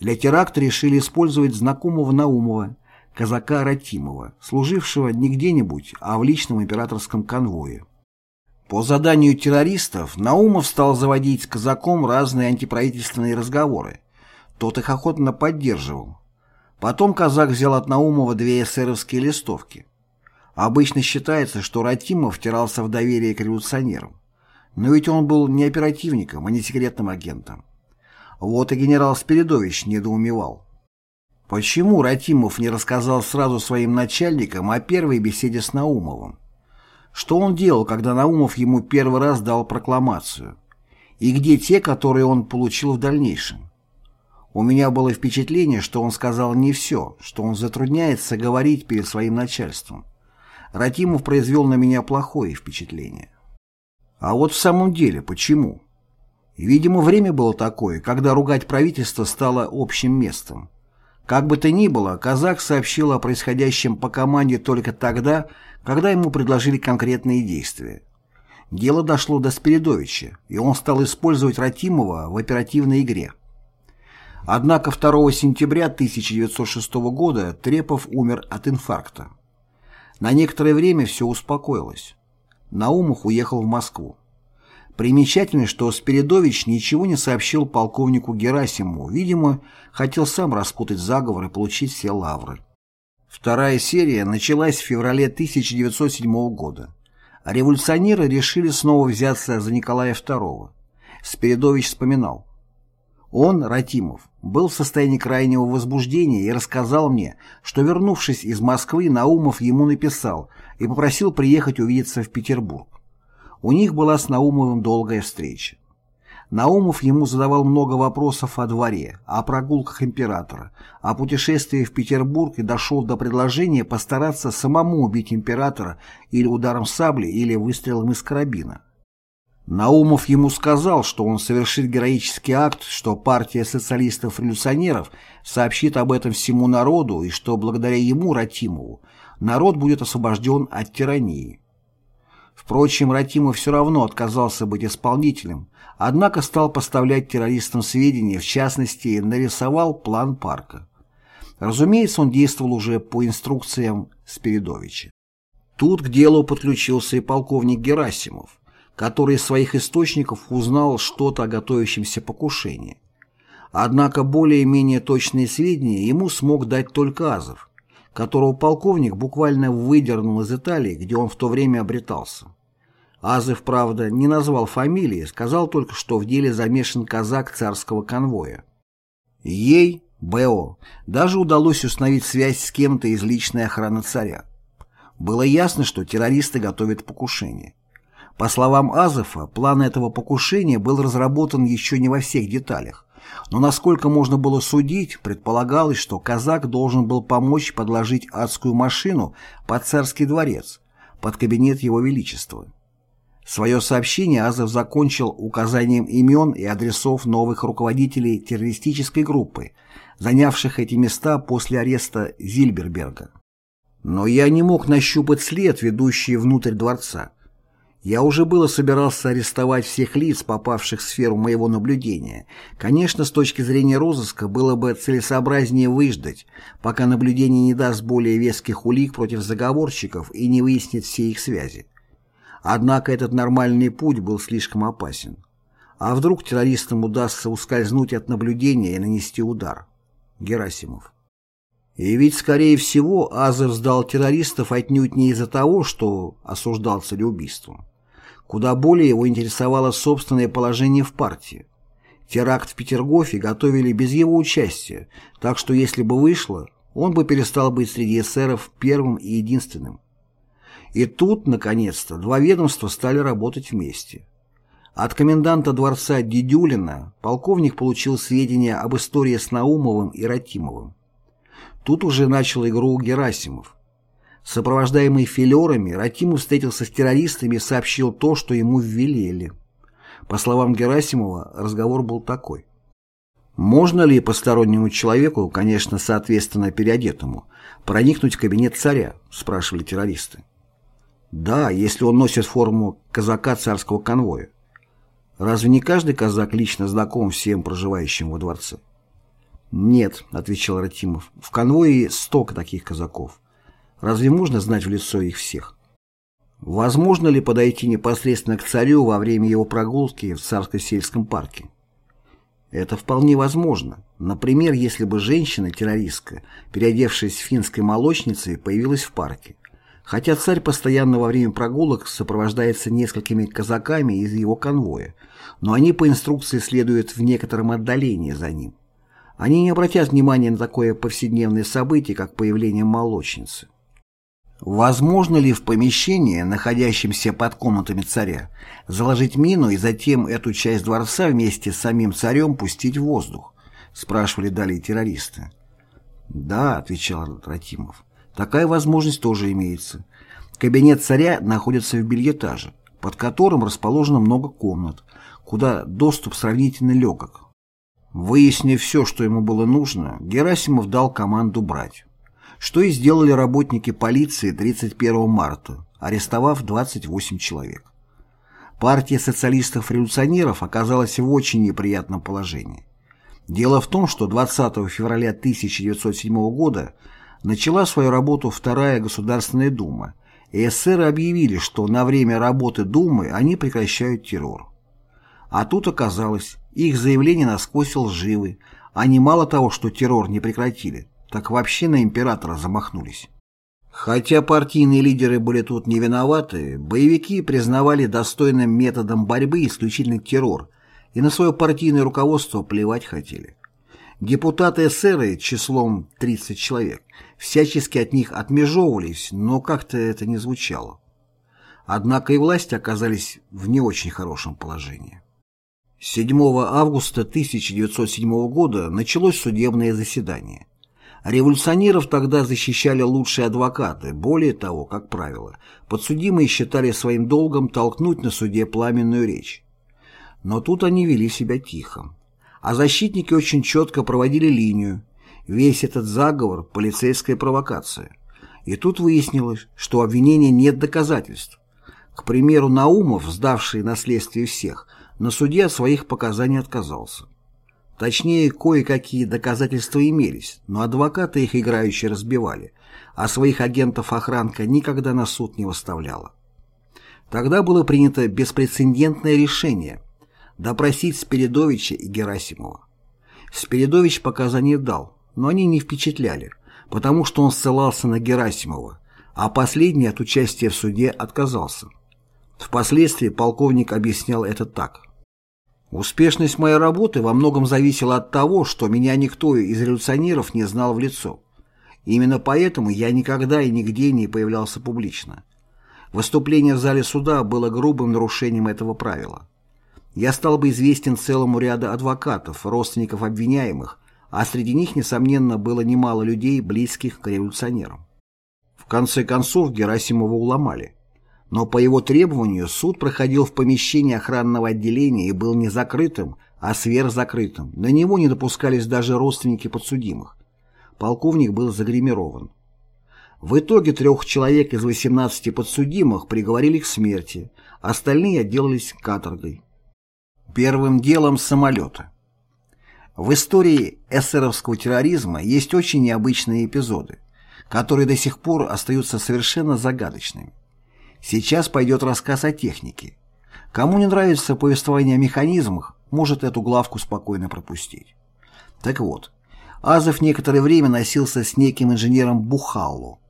Для теракта решили использовать знакомого Наумова, казака Ратимова, служившего не где-нибудь, а в личном императорском конвое. По заданию террористов Наумов стал заводить с казаком разные антиправительственные разговоры. Тот их охотно поддерживал. Потом казак взял от Наумова две эсеровские листовки. Обычно считается, что Ратимов втирался в доверие к революционерам. Но ведь он был не оперативником, а не секретным агентом. Вот и генерал Спиридович недоумевал. Почему Ратимов не рассказал сразу своим начальникам о первой беседе с Наумовым? Что он делал, когда Наумов ему первый раз дал прокламацию? И где те, которые он получил в дальнейшем? У меня было впечатление, что он сказал не все, что он затрудняется говорить перед своим начальством. Ратимов произвел на меня плохое впечатление. А вот в самом деле почему? Видимо, время было такое, когда ругать правительство стало общим местом. Как бы то ни было, казак сообщил о происходящем по команде только тогда, когда ему предложили конкретные действия. Дело дошло до Спиридовича, и он стал использовать Ратимова в оперативной игре. Однако 2 сентября 1906 года Трепов умер от инфаркта. На некоторое время все успокоилось. Наумов уехал в Москву. Примечательно, что Спиридович ничего не сообщил полковнику Герасимову, видимо, хотел сам распутать заговор и получить все лавры. Вторая серия началась в феврале 1907 года. Революционеры решили снова взяться за Николая II. Спиридович вспоминал. Он, Ратимов, был в состоянии крайнего возбуждения и рассказал мне, что, вернувшись из Москвы, Наумов ему написал и попросил приехать увидеться в Петербург. У них была с Наумовым долгая встреча. Наумов ему задавал много вопросов о дворе, о прогулках императора, о путешествии в Петербург и дошел до предложения постараться самому убить императора или ударом сабли, или выстрелом из карабина. Наумов ему сказал, что он совершит героический акт, что партия социалистов-революционеров сообщит об этом всему народу и что благодаря ему, Ратимову, народ будет освобожден от тирании. Впрочем, Ратимов все равно отказался быть исполнителем, однако стал поставлять террористам сведения, в частности, нарисовал план парка. Разумеется, он действовал уже по инструкциям Спиридовича. Тут к делу подключился и полковник Герасимов, который из своих источников узнал что-то о готовящемся покушении. Однако более-менее точные сведения ему смог дать только Азов, которого полковник буквально выдернул из Италии, где он в то время обретался. Азов, правда, не назвал фамилии, сказал только, что в деле замешан казак царского конвоя. Ей, Б.О., даже удалось установить связь с кем-то из личной охраны царя. Было ясно, что террористы готовят покушение. По словам Азова, план этого покушения был разработан еще не во всех деталях, но насколько можно было судить, предполагалось, что казак должен был помочь подложить адскую машину под царский дворец, под кабинет его величества. Свое сообщение Азов закончил указанием имен и адресов новых руководителей террористической группы, занявших эти места после ареста Зильберберга. Но я не мог нащупать след, ведущий внутрь дворца. Я уже было собирался арестовать всех лиц, попавших в сферу моего наблюдения. Конечно, с точки зрения розыска было бы целесообразнее выждать, пока наблюдение не даст более веских улик против заговорщиков и не выяснит все их связи. Однако этот нормальный путь был слишком опасен. А вдруг террористам удастся ускользнуть от наблюдения и нанести удар? Герасимов. И ведь, скорее всего, Азов сдал террористов отнюдь не из-за того, что осуждал целеубийством. Куда более его интересовало собственное положение в партии. Теракт в Петергофе готовили без его участия, так что если бы вышло, он бы перестал быть среди эсеров первым и единственным. И тут, наконец-то, два ведомства стали работать вместе. От коменданта дворца Дедюлина полковник получил сведения об истории с Наумовым и Ратимовым. Тут уже начал игру Герасимов. Сопровождаемый филерами, Ратимов встретился с террористами и сообщил то, что ему велели. По словам Герасимова, разговор был такой. Можно ли постороннему человеку, конечно, соответственно переодетому, проникнуть в кабинет царя, спрашивали террористы. Да, если он носит форму казака царского конвоя. Разве не каждый казак лично знаком всем проживающим во дворце? «Нет», — отвечал Ратимов, — «в конвое сто таких казаков. Разве можно знать в лицо их всех?» Возможно ли подойти непосредственно к царю во время его прогулки в царско-сельском парке? Это вполне возможно. Например, если бы женщина-террористка, переодевшись финской молочницей, появилась в парке. Хотя царь постоянно во время прогулок сопровождается несколькими казаками из его конвоя, но они по инструкции следуют в некотором отдалении за ним. Они не обратят внимания на такое повседневное событие, как появление молочницы. Возможно ли в помещении, находящемся под комнатами царя, заложить мину и затем эту часть дворца вместе с самим царем пустить в воздух? Спрашивали далее террористы. Да, отвечал Ратимов. Такая возможность тоже имеется. Кабинет царя находится в бельетаже, под которым расположено много комнат, куда доступ сравнительно легок. Выяснив все, что ему было нужно, Герасимов дал команду брать. Что и сделали работники полиции 31 марта, арестовав 28 человек. Партия социалистов-революционеров оказалась в очень неприятном положении. Дело в том, что 20 февраля 1907 года начала свою работу Вторая Государственная Дума, и эсеры объявили, что на время работы Думы они прекращают террор. А тут оказалось, их заявления насквозь лживы, они мало того, что террор не прекратили, так вообще на императора замахнулись. Хотя партийные лидеры были тут не виноваты, боевики признавали достойным методом борьбы исключительно террор и на свое партийное руководство плевать хотели. Депутаты-эсеры числом 30 человек всячески от них отмежевывались, но как-то это не звучало. Однако и власти оказались в не очень хорошем положении. 7 августа 1907 года началось судебное заседание. Революционеров тогда защищали лучшие адвокаты, более того, как правило, подсудимые считали своим долгом толкнуть на суде пламенную речь. Но тут они вели себя тихо а защитники очень четко проводили линию. Весь этот заговор – полицейская провокация. И тут выяснилось, что у обвинения нет доказательств. К примеру, Наумов, сдавший на следствие всех, на суде от своих показаний отказался. Точнее, кое-какие доказательства имелись, но адвокаты их играющие разбивали, а своих агентов охранка никогда на суд не выставляла. Тогда было принято беспрецедентное решение – допросить Спиридовича и Герасимова. Спиридович показания дал, но они не впечатляли, потому что он ссылался на Герасимова, а последний от участия в суде отказался. Впоследствии полковник объяснял это так. «Успешность моей работы во многом зависела от того, что меня никто из революционеров не знал в лицо. Именно поэтому я никогда и нигде не появлялся публично. Выступление в зале суда было грубым нарушением этого правила я стал бы известен целому ряду адвокатов, родственников обвиняемых, а среди них, несомненно, было немало людей, близких к революционерам. В конце концов Герасимова уломали. Но по его требованию суд проходил в помещении охранного отделения и был не закрытым, а сверхзакрытым. На него не допускались даже родственники подсудимых. Полковник был загримирован. В итоге трех человек из 18 подсудимых приговорили к смерти, остальные отделались каторгой. Первым делом самолета. В истории эсеровского терроризма есть очень необычные эпизоды, которые до сих пор остаются совершенно загадочными. Сейчас пойдет рассказ о технике. Кому не нравится повествование о механизмах, может эту главку спокойно пропустить. Так вот, Азов некоторое время носился с неким инженером Бухаллу,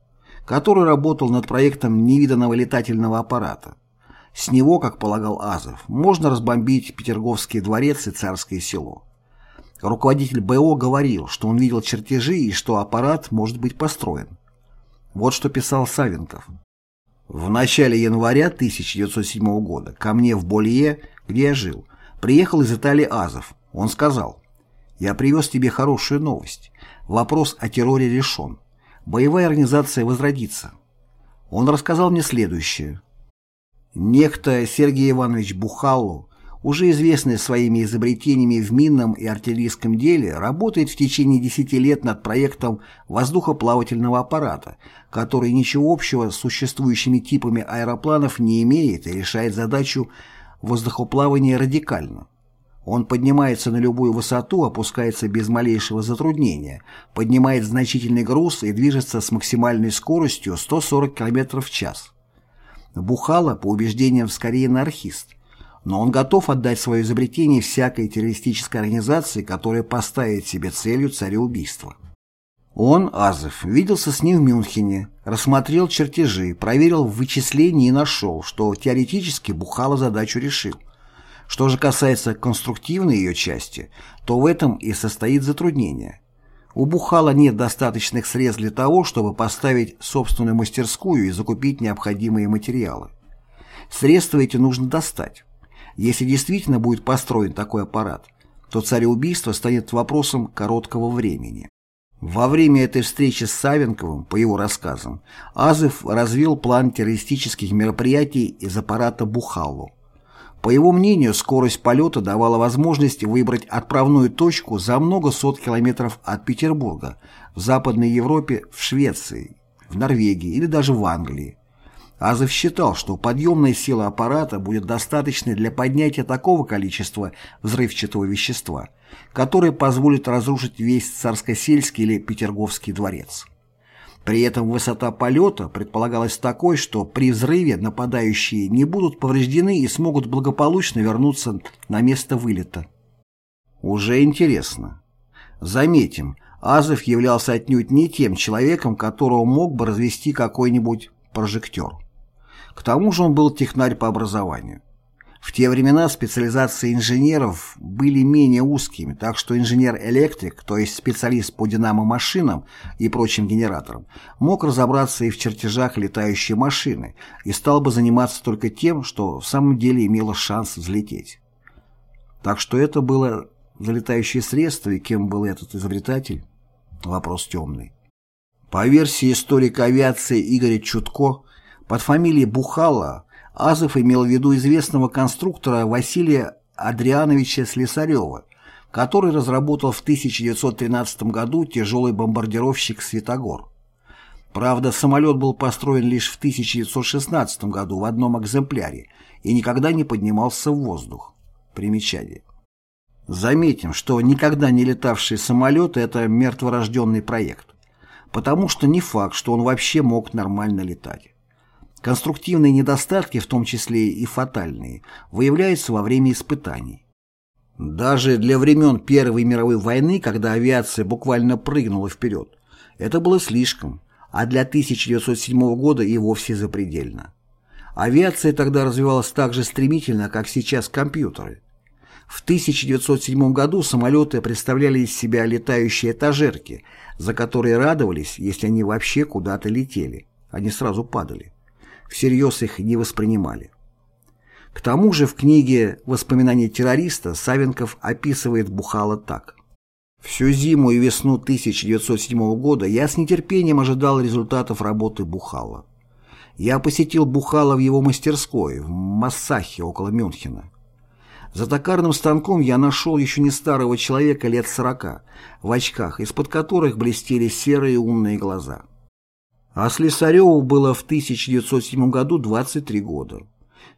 который работал над проектом невиданного летательного аппарата. С него, как полагал Азов, можно разбомбить Петерговский дворец и Царское село. Руководитель БО говорил, что он видел чертежи и что аппарат может быть построен. Вот что писал Савенков. В начале января 1907 года ко мне в Болье, где я жил, приехал из Италии Азов. Он сказал, «Я привез тебе хорошую новость. Вопрос о терроре решен. Боевая организация возродится». Он рассказал мне следующее. Некто Сергей Иванович Бухаллу, уже известный своими изобретениями в минном и артиллерийском деле, работает в течение 10 лет над проектом воздухоплавательного аппарата, который ничего общего с существующими типами аэропланов не имеет и решает задачу воздухоплавания радикально. Он поднимается на любую высоту, опускается без малейшего затруднения, поднимает значительный груз и движется с максимальной скоростью 140 км в час. Бухало, по убеждениям, скорее анархист, но он готов отдать свое изобретение всякой террористической организации, которая поставит себе целью цареубийства. Он, Азов, виделся с ним в Мюнхене, рассмотрел чертежи, проверил вычисления и нашел, что теоретически Бухало задачу решил. Что же касается конструктивной ее части, то в этом и состоит затруднение. У Бухала нет достаточных средств для того, чтобы поставить собственную мастерскую и закупить необходимые материалы. Средства эти нужно достать. Если действительно будет построен такой аппарат, то цареубийство станет вопросом короткого времени. Во время этой встречи с Савенковым, по его рассказам, Азов развил план террористических мероприятий из аппарата Бухалу. По его мнению, скорость полета давала возможность выбрать отправную точку за много сот километров от Петербурга, в Западной Европе, в Швеции, в Норвегии или даже в Англии. Азов считал, что подъемная сила аппарата будет достаточной для поднятия такого количества взрывчатого вещества, которое позволит разрушить весь Царскосельский или Петерговский дворец. При этом высота полета предполагалась такой, что при взрыве нападающие не будут повреждены и смогут благополучно вернуться на место вылета. Уже интересно. Заметим, Азов являлся отнюдь не тем человеком, которого мог бы развести какой-нибудь прожектор. К тому же он был технарь по образованию. В те времена специализации инженеров были менее узкими, так что инженер-электрик, то есть специалист по динамо-машинам и прочим генераторам, мог разобраться и в чертежах летающей машины и стал бы заниматься только тем, что в самом деле имело шанс взлететь. Так что это было залетающее средство, и кем был этот изобретатель? Вопрос темный. По версии историка авиации Игоря Чутко, под фамилией Бухала Азов имел в виду известного конструктора Василия Адриановича Слесарева, который разработал в 1913 году тяжелый бомбардировщик «Светогор». Правда, самолет был построен лишь в 1916 году в одном экземпляре и никогда не поднимался в воздух. Примечание. Заметим, что никогда не летавший самолет – это мертворожденный проект, потому что не факт, что он вообще мог нормально летать. Конструктивные недостатки, в том числе и фатальные, выявляются во время испытаний. Даже для времен Первой мировой войны, когда авиация буквально прыгнула вперед, это было слишком, а для 1907 года и вовсе запредельно. Авиация тогда развивалась так же стремительно, как сейчас компьютеры. В 1907 году самолеты представляли из себя летающие этажерки, за которые радовались, если они вообще куда-то летели, они сразу падали всерьез их не воспринимали. К тому же в книге «Воспоминания террориста» Савенков описывает Бухало так. Всю зиму и весну 1907 года я с нетерпением ожидал результатов работы Бухала. Я посетил Бухала в его мастерской в Массахе около Мюнхена. За токарным станком я нашел еще не старого человека лет сорока, в очках, из-под которых блестели серые умные глаза. А Слесареву было в 1907 году 23 года.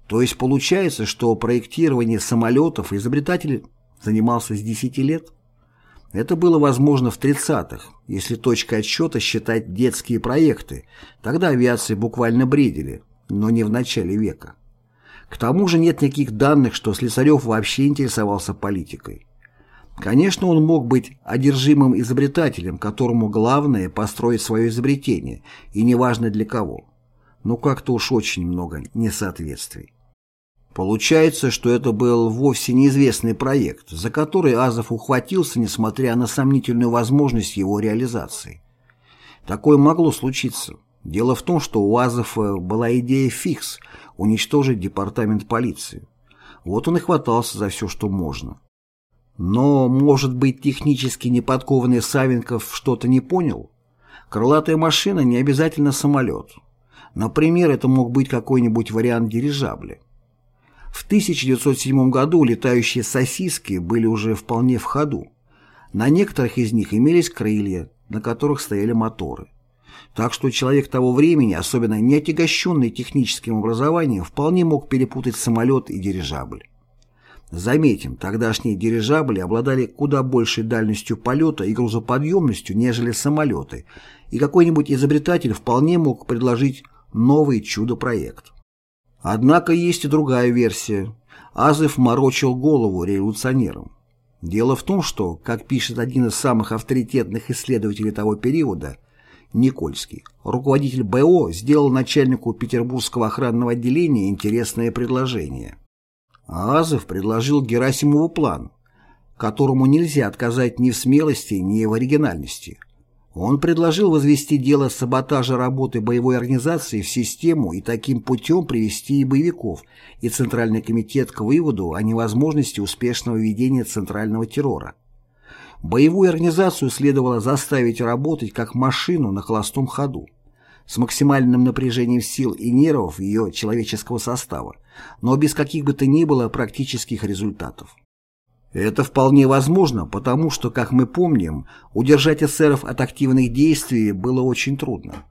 То есть получается, что проектирование самолетов изобретатель занимался с 10 лет? Это было возможно в 30-х, если точкой отсчета считать детские проекты, тогда авиации буквально бредили, но не в начале века. К тому же нет никаких данных, что Слесарев вообще интересовался политикой. Конечно, он мог быть одержимым изобретателем, которому главное – построить свое изобретение, и неважно для кого. Но как-то уж очень много несоответствий. Получается, что это был вовсе неизвестный проект, за который Азов ухватился, несмотря на сомнительную возможность его реализации. Такое могло случиться. Дело в том, что у Азова была идея фикс – уничтожить департамент полиции. Вот он и хватался за все, что можно. Но, может быть, технически неподкованный Савенков что-то не понял? Крылатая машина не обязательно самолет. Например, это мог быть какой-нибудь вариант дирижабля. В 1907 году летающие сосиски были уже вполне в ходу. На некоторых из них имелись крылья, на которых стояли моторы. Так что человек того времени, особенно не отягощенный техническим образованием, вполне мог перепутать самолет и дирижабль. Заметим, тогдашние дирижабли обладали куда большей дальностью полета и грузоподъемностью, нежели самолеты, и какой-нибудь изобретатель вполне мог предложить новый чудо-проект. Однако есть и другая версия. Азов морочил голову революционерам. Дело в том, что, как пишет один из самых авторитетных исследователей того периода, Никольский, руководитель БО сделал начальнику Петербургского охранного отделения интересное предложение. Азов предложил Герасимову план, которому нельзя отказать ни в смелости, ни в оригинальности. Он предложил возвести дело саботажа работы боевой организации в систему и таким путем привести и боевиков, и Центральный комитет к выводу о невозможности успешного ведения центрального террора. Боевую организацию следовало заставить работать как машину на холостом ходу, с максимальным напряжением сил и нервов ее человеческого состава, но без каких бы то ни было практических результатов. Это вполне возможно, потому что, как мы помним, удержать эсеров от активных действий было очень трудно.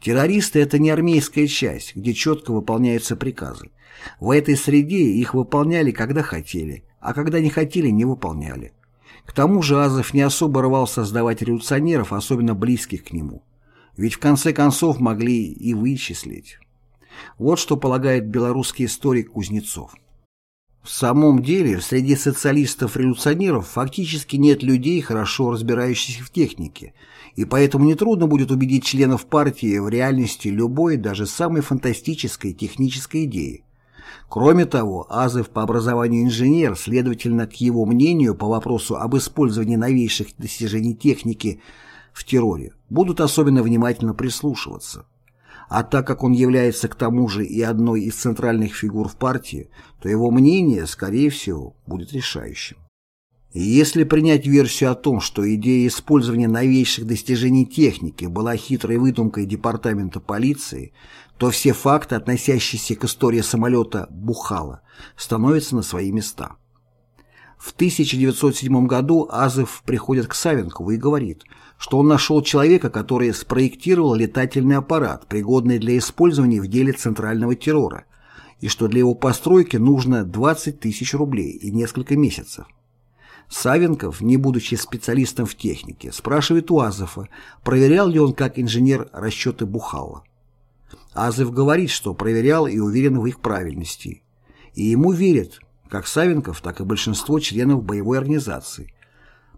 Террористы – это не армейская часть, где четко выполняются приказы. В этой среде их выполняли, когда хотели, а когда не хотели, не выполняли. К тому же Азов не особо рвал создавать революционеров, особенно близких к нему. Ведь в конце концов могли и вычислить. Вот что полагает белорусский историк Кузнецов. В самом деле, среди социалистов-революционеров фактически нет людей, хорошо разбирающихся в технике, и поэтому нетрудно будет убедить членов партии в реальности любой, даже самой фантастической технической идеи. Кроме того, Азов по образованию инженер, следовательно, к его мнению по вопросу об использовании новейших достижений техники в терроре будут особенно внимательно прислушиваться. А так как он является к тому же и одной из центральных фигур в партии, то его мнение, скорее всего, будет решающим. И если принять версию о том, что идея использования новейших достижений техники была хитрой выдумкой департамента полиции, то все факты, относящиеся к истории самолета Бухала, становятся на свои места. В 1907 году Азов приходит к Савенкову и говорит – что он нашел человека, который спроектировал летательный аппарат, пригодный для использования в деле центрального террора, и что для его постройки нужно 20 тысяч рублей и несколько месяцев. Савенков, не будучи специалистом в технике, спрашивает у Азова, проверял ли он как инженер расчеты Бухала. Азов говорит, что проверял и уверен в их правильности. И ему верят как Савенков, так и большинство членов боевой организации –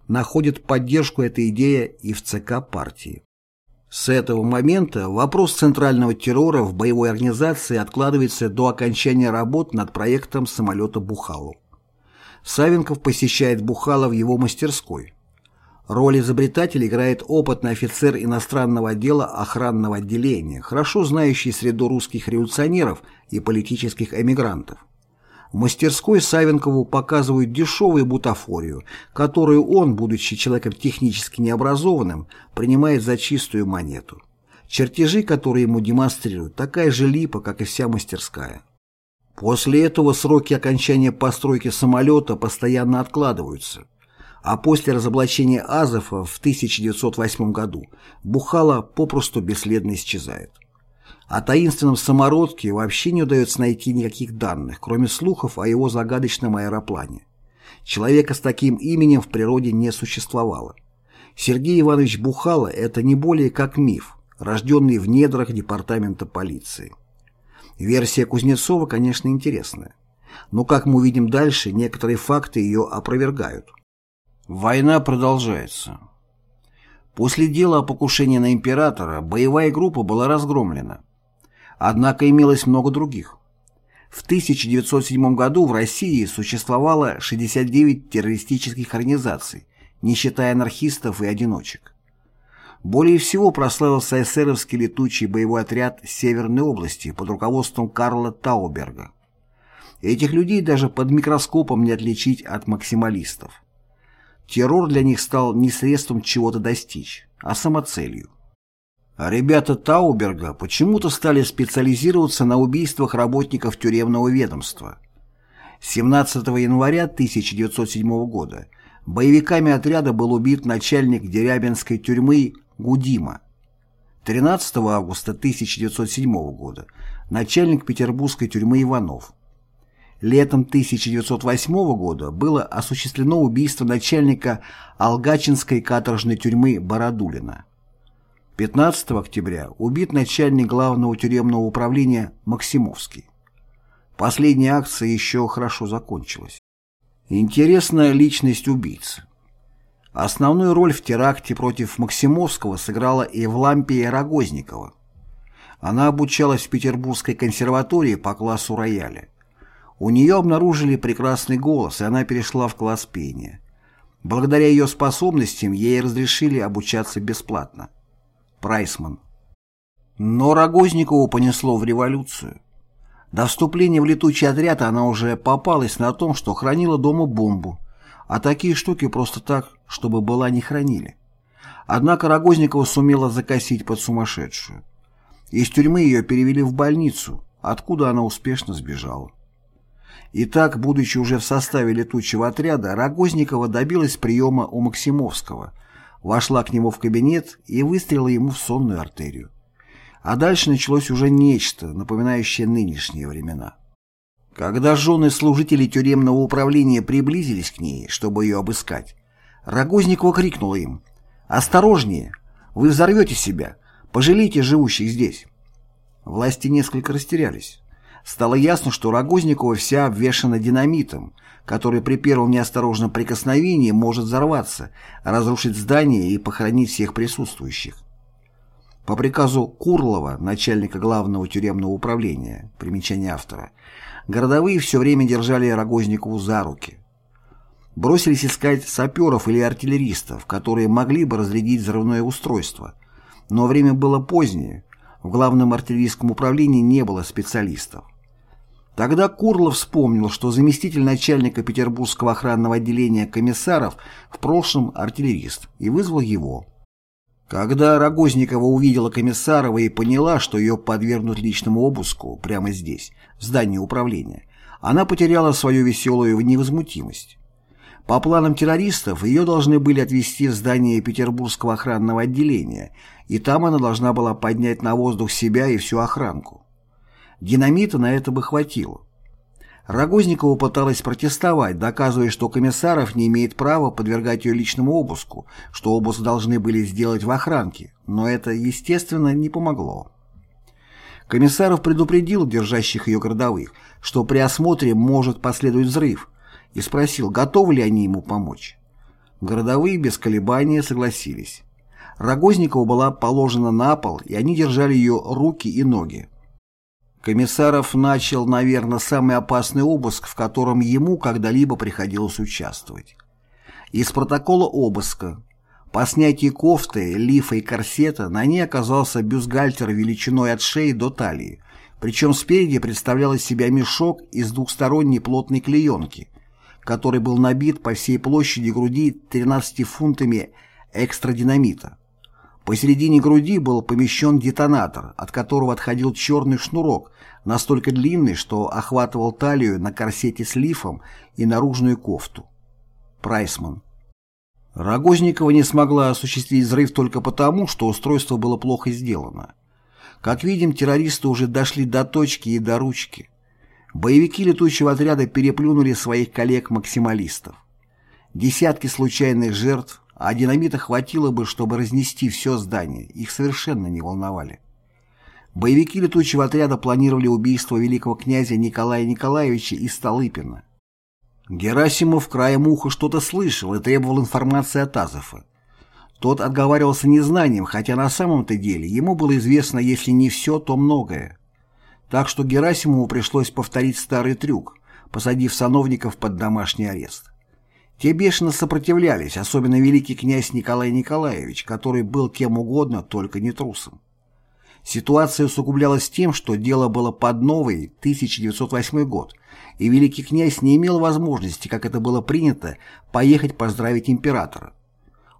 находит поддержку этой идеи и в ЦК партии. С этого момента вопрос центрального террора в боевой организации откладывается до окончания работ над проектом самолета Бухалу. Савенков посещает Бухала в его мастерской. Роль изобретателя играет опытный офицер иностранного отдела охранного отделения, хорошо знающий среду русских революционеров и политических эмигрантов. В мастерской Савенкову показывают дешевую бутафорию, которую он, будучи человеком технически необразованным, принимает за чистую монету. Чертежи, которые ему демонстрируют, такая же липа, как и вся мастерская. После этого сроки окончания постройки самолета постоянно откладываются. а после разоблачения Азова в 1908 году Бухало попросту бесследно исчезает. О таинственном самородке вообще не удается найти никаких данных, кроме слухов о его загадочном аэроплане. Человека с таким именем в природе не существовало. Сергей Иванович Бухало – это не более как миф, рожденный в недрах департамента полиции. Версия Кузнецова, конечно, интересная. Но, как мы увидим дальше, некоторые факты ее опровергают. Война продолжается. После дела о покушении на императора боевая группа была разгромлена. Однако имелось много других. В 1907 году в России существовало 69 террористических организаций, не считая анархистов и одиночек. Более всего прославился эсеровский летучий боевой отряд Северной области под руководством Карла Тауберга. Этих людей даже под микроскопом не отличить от максималистов. Террор для них стал не средством чего-то достичь, а самоцелью. А ребята Тауберга почему-то стали специализироваться на убийствах работников тюремного ведомства. 17 января 1907 года боевиками отряда был убит начальник Дерябинской тюрьмы Гудима. 13 августа 1907 года начальник Петербургской тюрьмы Иванов. Летом 1908 года было осуществлено убийство начальника Алгачинской каторжной тюрьмы Бородулина. 15 октября убит начальник главного тюремного управления Максимовский. Последняя акция еще хорошо закончилась. Интересная личность убийцы. Основную роль в теракте против Максимовского сыграла Евлампия Рогозникова. Она обучалась в Петербургской консерватории по классу рояля. У нее обнаружили прекрасный голос, и она перешла в класс пения. Благодаря ее способностям ей разрешили обучаться бесплатно. Прайсман. Но Рогозникову понесло в революцию. До вступления в летучий отряд она уже попалась на том, что хранила дома бомбу, а такие штуки просто так, чтобы была, не хранили. Однако Рогозникова сумела закосить под сумасшедшую. Из тюрьмы ее перевели в больницу, откуда она успешно сбежала. Итак, будучи уже в составе летучего отряда, Рогозникова добилась приема у Максимовского, вошла к нему в кабинет и выстрелила ему в сонную артерию. А дальше началось уже нечто, напоминающее нынешние времена. Когда жены служителей тюремного управления приблизились к ней, чтобы ее обыскать, Рогозникова крикнула им «Осторожнее! Вы взорвете себя! Пожалейте живущих здесь!» Власти несколько растерялись. Стало ясно, что Рогозникова вся обвешана динамитом, который при первом неосторожном прикосновении может взорваться, разрушить здание и похоронить всех присутствующих. По приказу Курлова, начальника главного тюремного управления, примечание автора, городовые все время держали Рогозникову за руки. Бросились искать саперов или артиллеристов, которые могли бы разрядить взрывное устройство. Но время было позднее, в главном артиллерийском управлении не было специалистов. Тогда Курлов вспомнил, что заместитель начальника Петербургского охранного отделения комиссаров в прошлом артиллерист, и вызвал его. Когда Рогозникова увидела Комиссарова и поняла, что ее подвергнут личному обыску прямо здесь, в здании управления, она потеряла свою веселую невозмутимость. По планам террористов ее должны были отвезти в здание Петербургского охранного отделения, и там она должна была поднять на воздух себя и всю охранку. Динамита на это бы хватило. Рогозникова пыталась протестовать, доказывая, что Комиссаров не имеет права подвергать ее личному обыску, что обыск должны были сделать в охранке, но это, естественно, не помогло. Комиссаров предупредил держащих ее городовых, что при осмотре может последовать взрыв, и спросил, готовы ли они ему помочь. Городовые без колебания согласились. Рогозникова была положена на пол, и они держали ее руки и ноги. Комиссаров начал, наверное, самый опасный обыск, в котором ему когда-либо приходилось участвовать. Из протокола обыска. По снятии кофты, лифа и корсета на ней оказался бюстгальтер величиной от шеи до талии, причем спереди представлял из себя мешок из двухсторонней плотной клеенки, который был набит по всей площади груди 13 фунтами экстрадинамита. Посередине груди был помещен детонатор, от которого отходил черный шнурок, настолько длинный, что охватывал талию на корсете с лифом и наружную кофту. Прайсман. Рогозникова не смогла осуществить взрыв только потому, что устройство было плохо сделано. Как видим, террористы уже дошли до точки и до ручки. Боевики летучего отряда переплюнули своих коллег-максималистов. Десятки случайных жертв, а динамита хватило бы, чтобы разнести все здание, их совершенно не волновали. Боевики летучего отряда планировали убийство великого князя Николая Николаевича из Столыпина. Герасимов краем уха что-то слышал и требовал информации от Азова. Тот отговаривался незнанием, хотя на самом-то деле ему было известно, если не все, то многое. Так что Герасимову пришлось повторить старый трюк, посадив сановников под домашний арест. Те бешено сопротивлялись, особенно великий князь Николай Николаевич, который был кем угодно, только не трусом. Ситуация усугублялась тем, что дело было под новый 1908 год, и великий князь не имел возможности, как это было принято, поехать поздравить императора.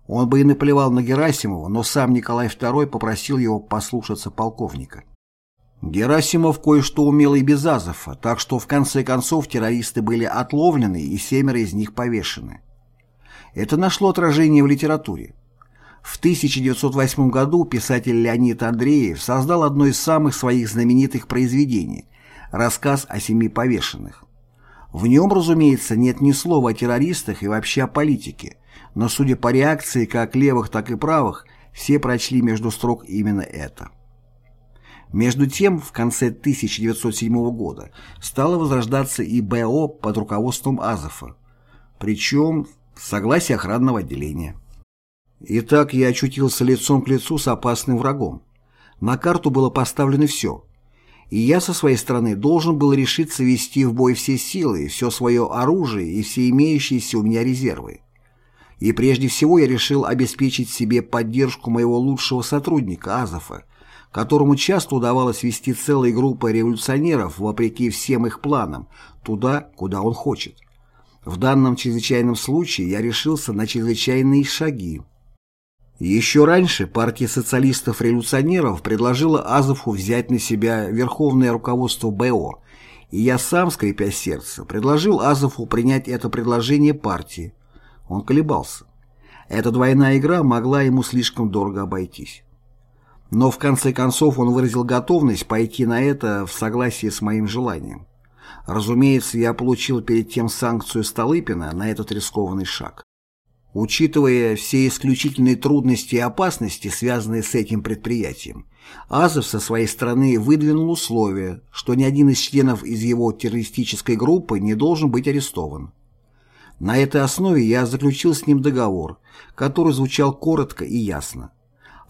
Он бы и наплевал на Герасимова, но сам Николай II попросил его послушаться полковника. Герасимов кое-что умел и без Азова, так что в конце концов террористы были отловлены и семеро из них повешены. Это нашло отражение в литературе. В 1908 году писатель Леонид Андреев создал одно из самых своих знаменитых произведений – рассказ о семи повешенных. В нем, разумеется, нет ни слова о террористах и вообще о политике, но, судя по реакции как левых, так и правых, все прочли между строк именно это. Между тем, в конце 1907 года стало возрождаться и БО под руководством Азова, причем в согласии охранного отделения. Итак, я очутился лицом к лицу с опасным врагом. На карту было поставлено все. И я со своей стороны должен был решиться вести в бой все силы, все свое оружие и все имеющиеся у меня резервы. И прежде всего я решил обеспечить себе поддержку моего лучшего сотрудника Азофа, которому часто удавалось вести целые группы революционеров вопреки всем их планам, туда, куда он хочет. В данном чрезвычайном случае я решился на чрезвычайные шаги, еще раньше партия социалистов-революционеров предложила Азову взять на себя верховное руководство БО, и я сам, скрипя сердце, предложил Азову принять это предложение партии. Он колебался. Эта двойная игра могла ему слишком дорого обойтись. Но в конце концов он выразил готовность пойти на это в согласии с моим желанием. Разумеется, я получил перед тем санкцию Столыпина на этот рискованный шаг. Учитывая все исключительные трудности и опасности, связанные с этим предприятием, Азов со своей стороны выдвинул условие, что ни один из членов из его террористической группы не должен быть арестован. На этой основе я заключил с ним договор, который звучал коротко и ясно.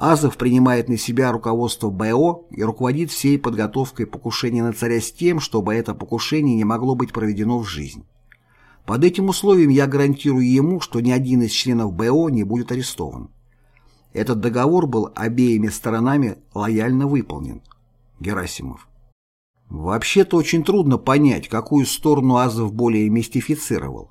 Азов принимает на себя руководство БО и руководит всей подготовкой покушения на царя с тем, чтобы это покушение не могло быть проведено в жизнь. Под этим условием я гарантирую ему, что ни один из членов БО не будет арестован. Этот договор был обеими сторонами лояльно выполнен. Герасимов. Вообще-то очень трудно понять, какую сторону Азов более мистифицировал.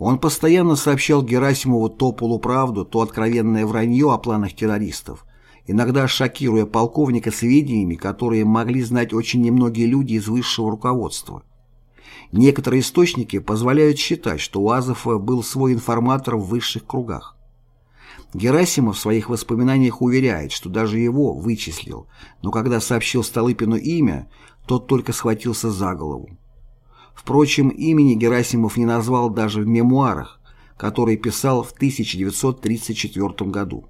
Он постоянно сообщал Герасимову то полуправду, то откровенное вранье о планах террористов, иногда шокируя полковника сведениями, которые могли знать очень немногие люди из высшего руководства. Некоторые источники позволяют считать, что у Азова был свой информатор в высших кругах. Герасимов в своих воспоминаниях уверяет, что даже его вычислил, но когда сообщил Столыпину имя, тот только схватился за голову. Впрочем, имени Герасимов не назвал даже в мемуарах, которые писал в 1934 году.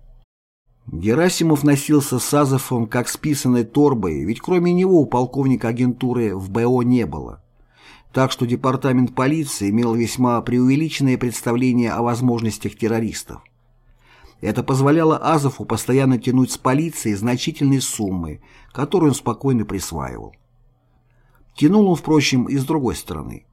Герасимов носился с Азовым как с писаной торбой, ведь кроме него у полковника агентуры в БО не было. Так что департамент полиции имел весьма преувеличенное представление о возможностях террористов. Это позволяло Азову постоянно тянуть с полиции значительные суммы, которые он спокойно присваивал. Тянул он, впрочем, и с другой стороны.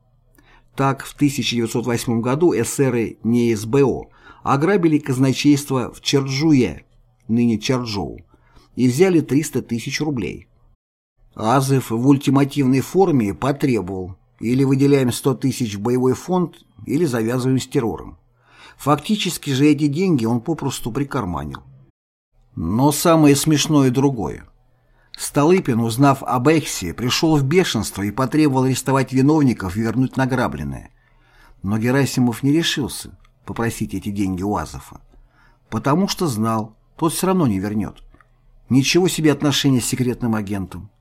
Так, в 1908 году эсеры не СБО ограбили казначейство в Черджуе, ныне Черджоу, и взяли 300 тысяч рублей. Азов в ультимативной форме потребовал или выделяем 100 тысяч в боевой фонд, или завязываем с террором. Фактически же эти деньги он попросту прикарманил. Но самое смешное другое. Столыпин, узнав об Эксе, пришел в бешенство и потребовал арестовать виновников и вернуть награбленное. Но Герасимов не решился. попросить эти деньги у Азова? Потому что знал, тот все равно не вернет. Ничего себе отношения с секретным агентом.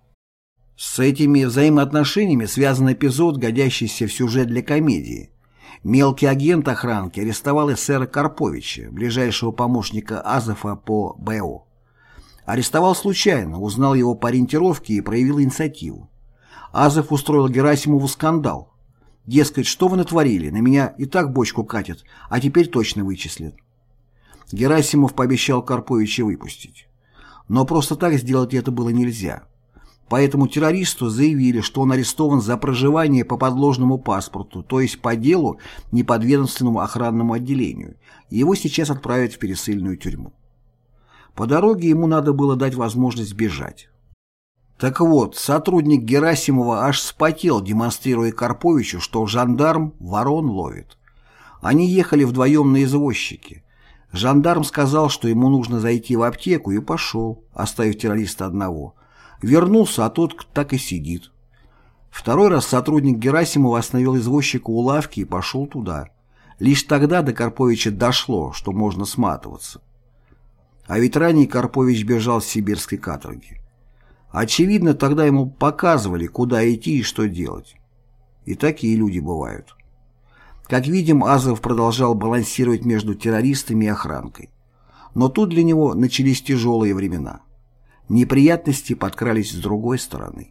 С этими взаимоотношениями связан эпизод, годящийся в сюжет для комедии. Мелкий агент охранки арестовал эсера Карповича, ближайшего помощника Азова по БО. Арестовал случайно, узнал его по ориентировке и проявил инициативу. Азов устроил Герасимову скандал. Дескать, что вы натворили, на меня и так бочку катят, а теперь точно вычислят. Герасимов пообещал Карповича выпустить. Но просто так сделать это было нельзя. Поэтому террористу заявили, что он арестован за проживание по подложному паспорту, то есть по делу неподведомственному охранному отделению, и его сейчас отправят в пересыльную тюрьму. По дороге ему надо было дать возможность бежать. Так вот, сотрудник Герасимова аж спотел, демонстрируя Карповичу, что жандарм ворон ловит. Они ехали вдвоем на извозчике. Жандарм сказал, что ему нужно зайти в аптеку, и пошел, оставив террориста одного. Вернулся, а тот так и сидит. Второй раз сотрудник Герасимова остановил извозчика у лавки и пошел туда. Лишь тогда до Карповича дошло, что можно сматываться. А ведь ранее Карпович бежал с сибирской каторги. Очевидно, тогда ему показывали, куда идти и что делать. И такие люди бывают. Как видим, Азов продолжал балансировать между террористами и охранкой. Но тут для него начались тяжелые времена. Неприятности подкрались с другой стороны.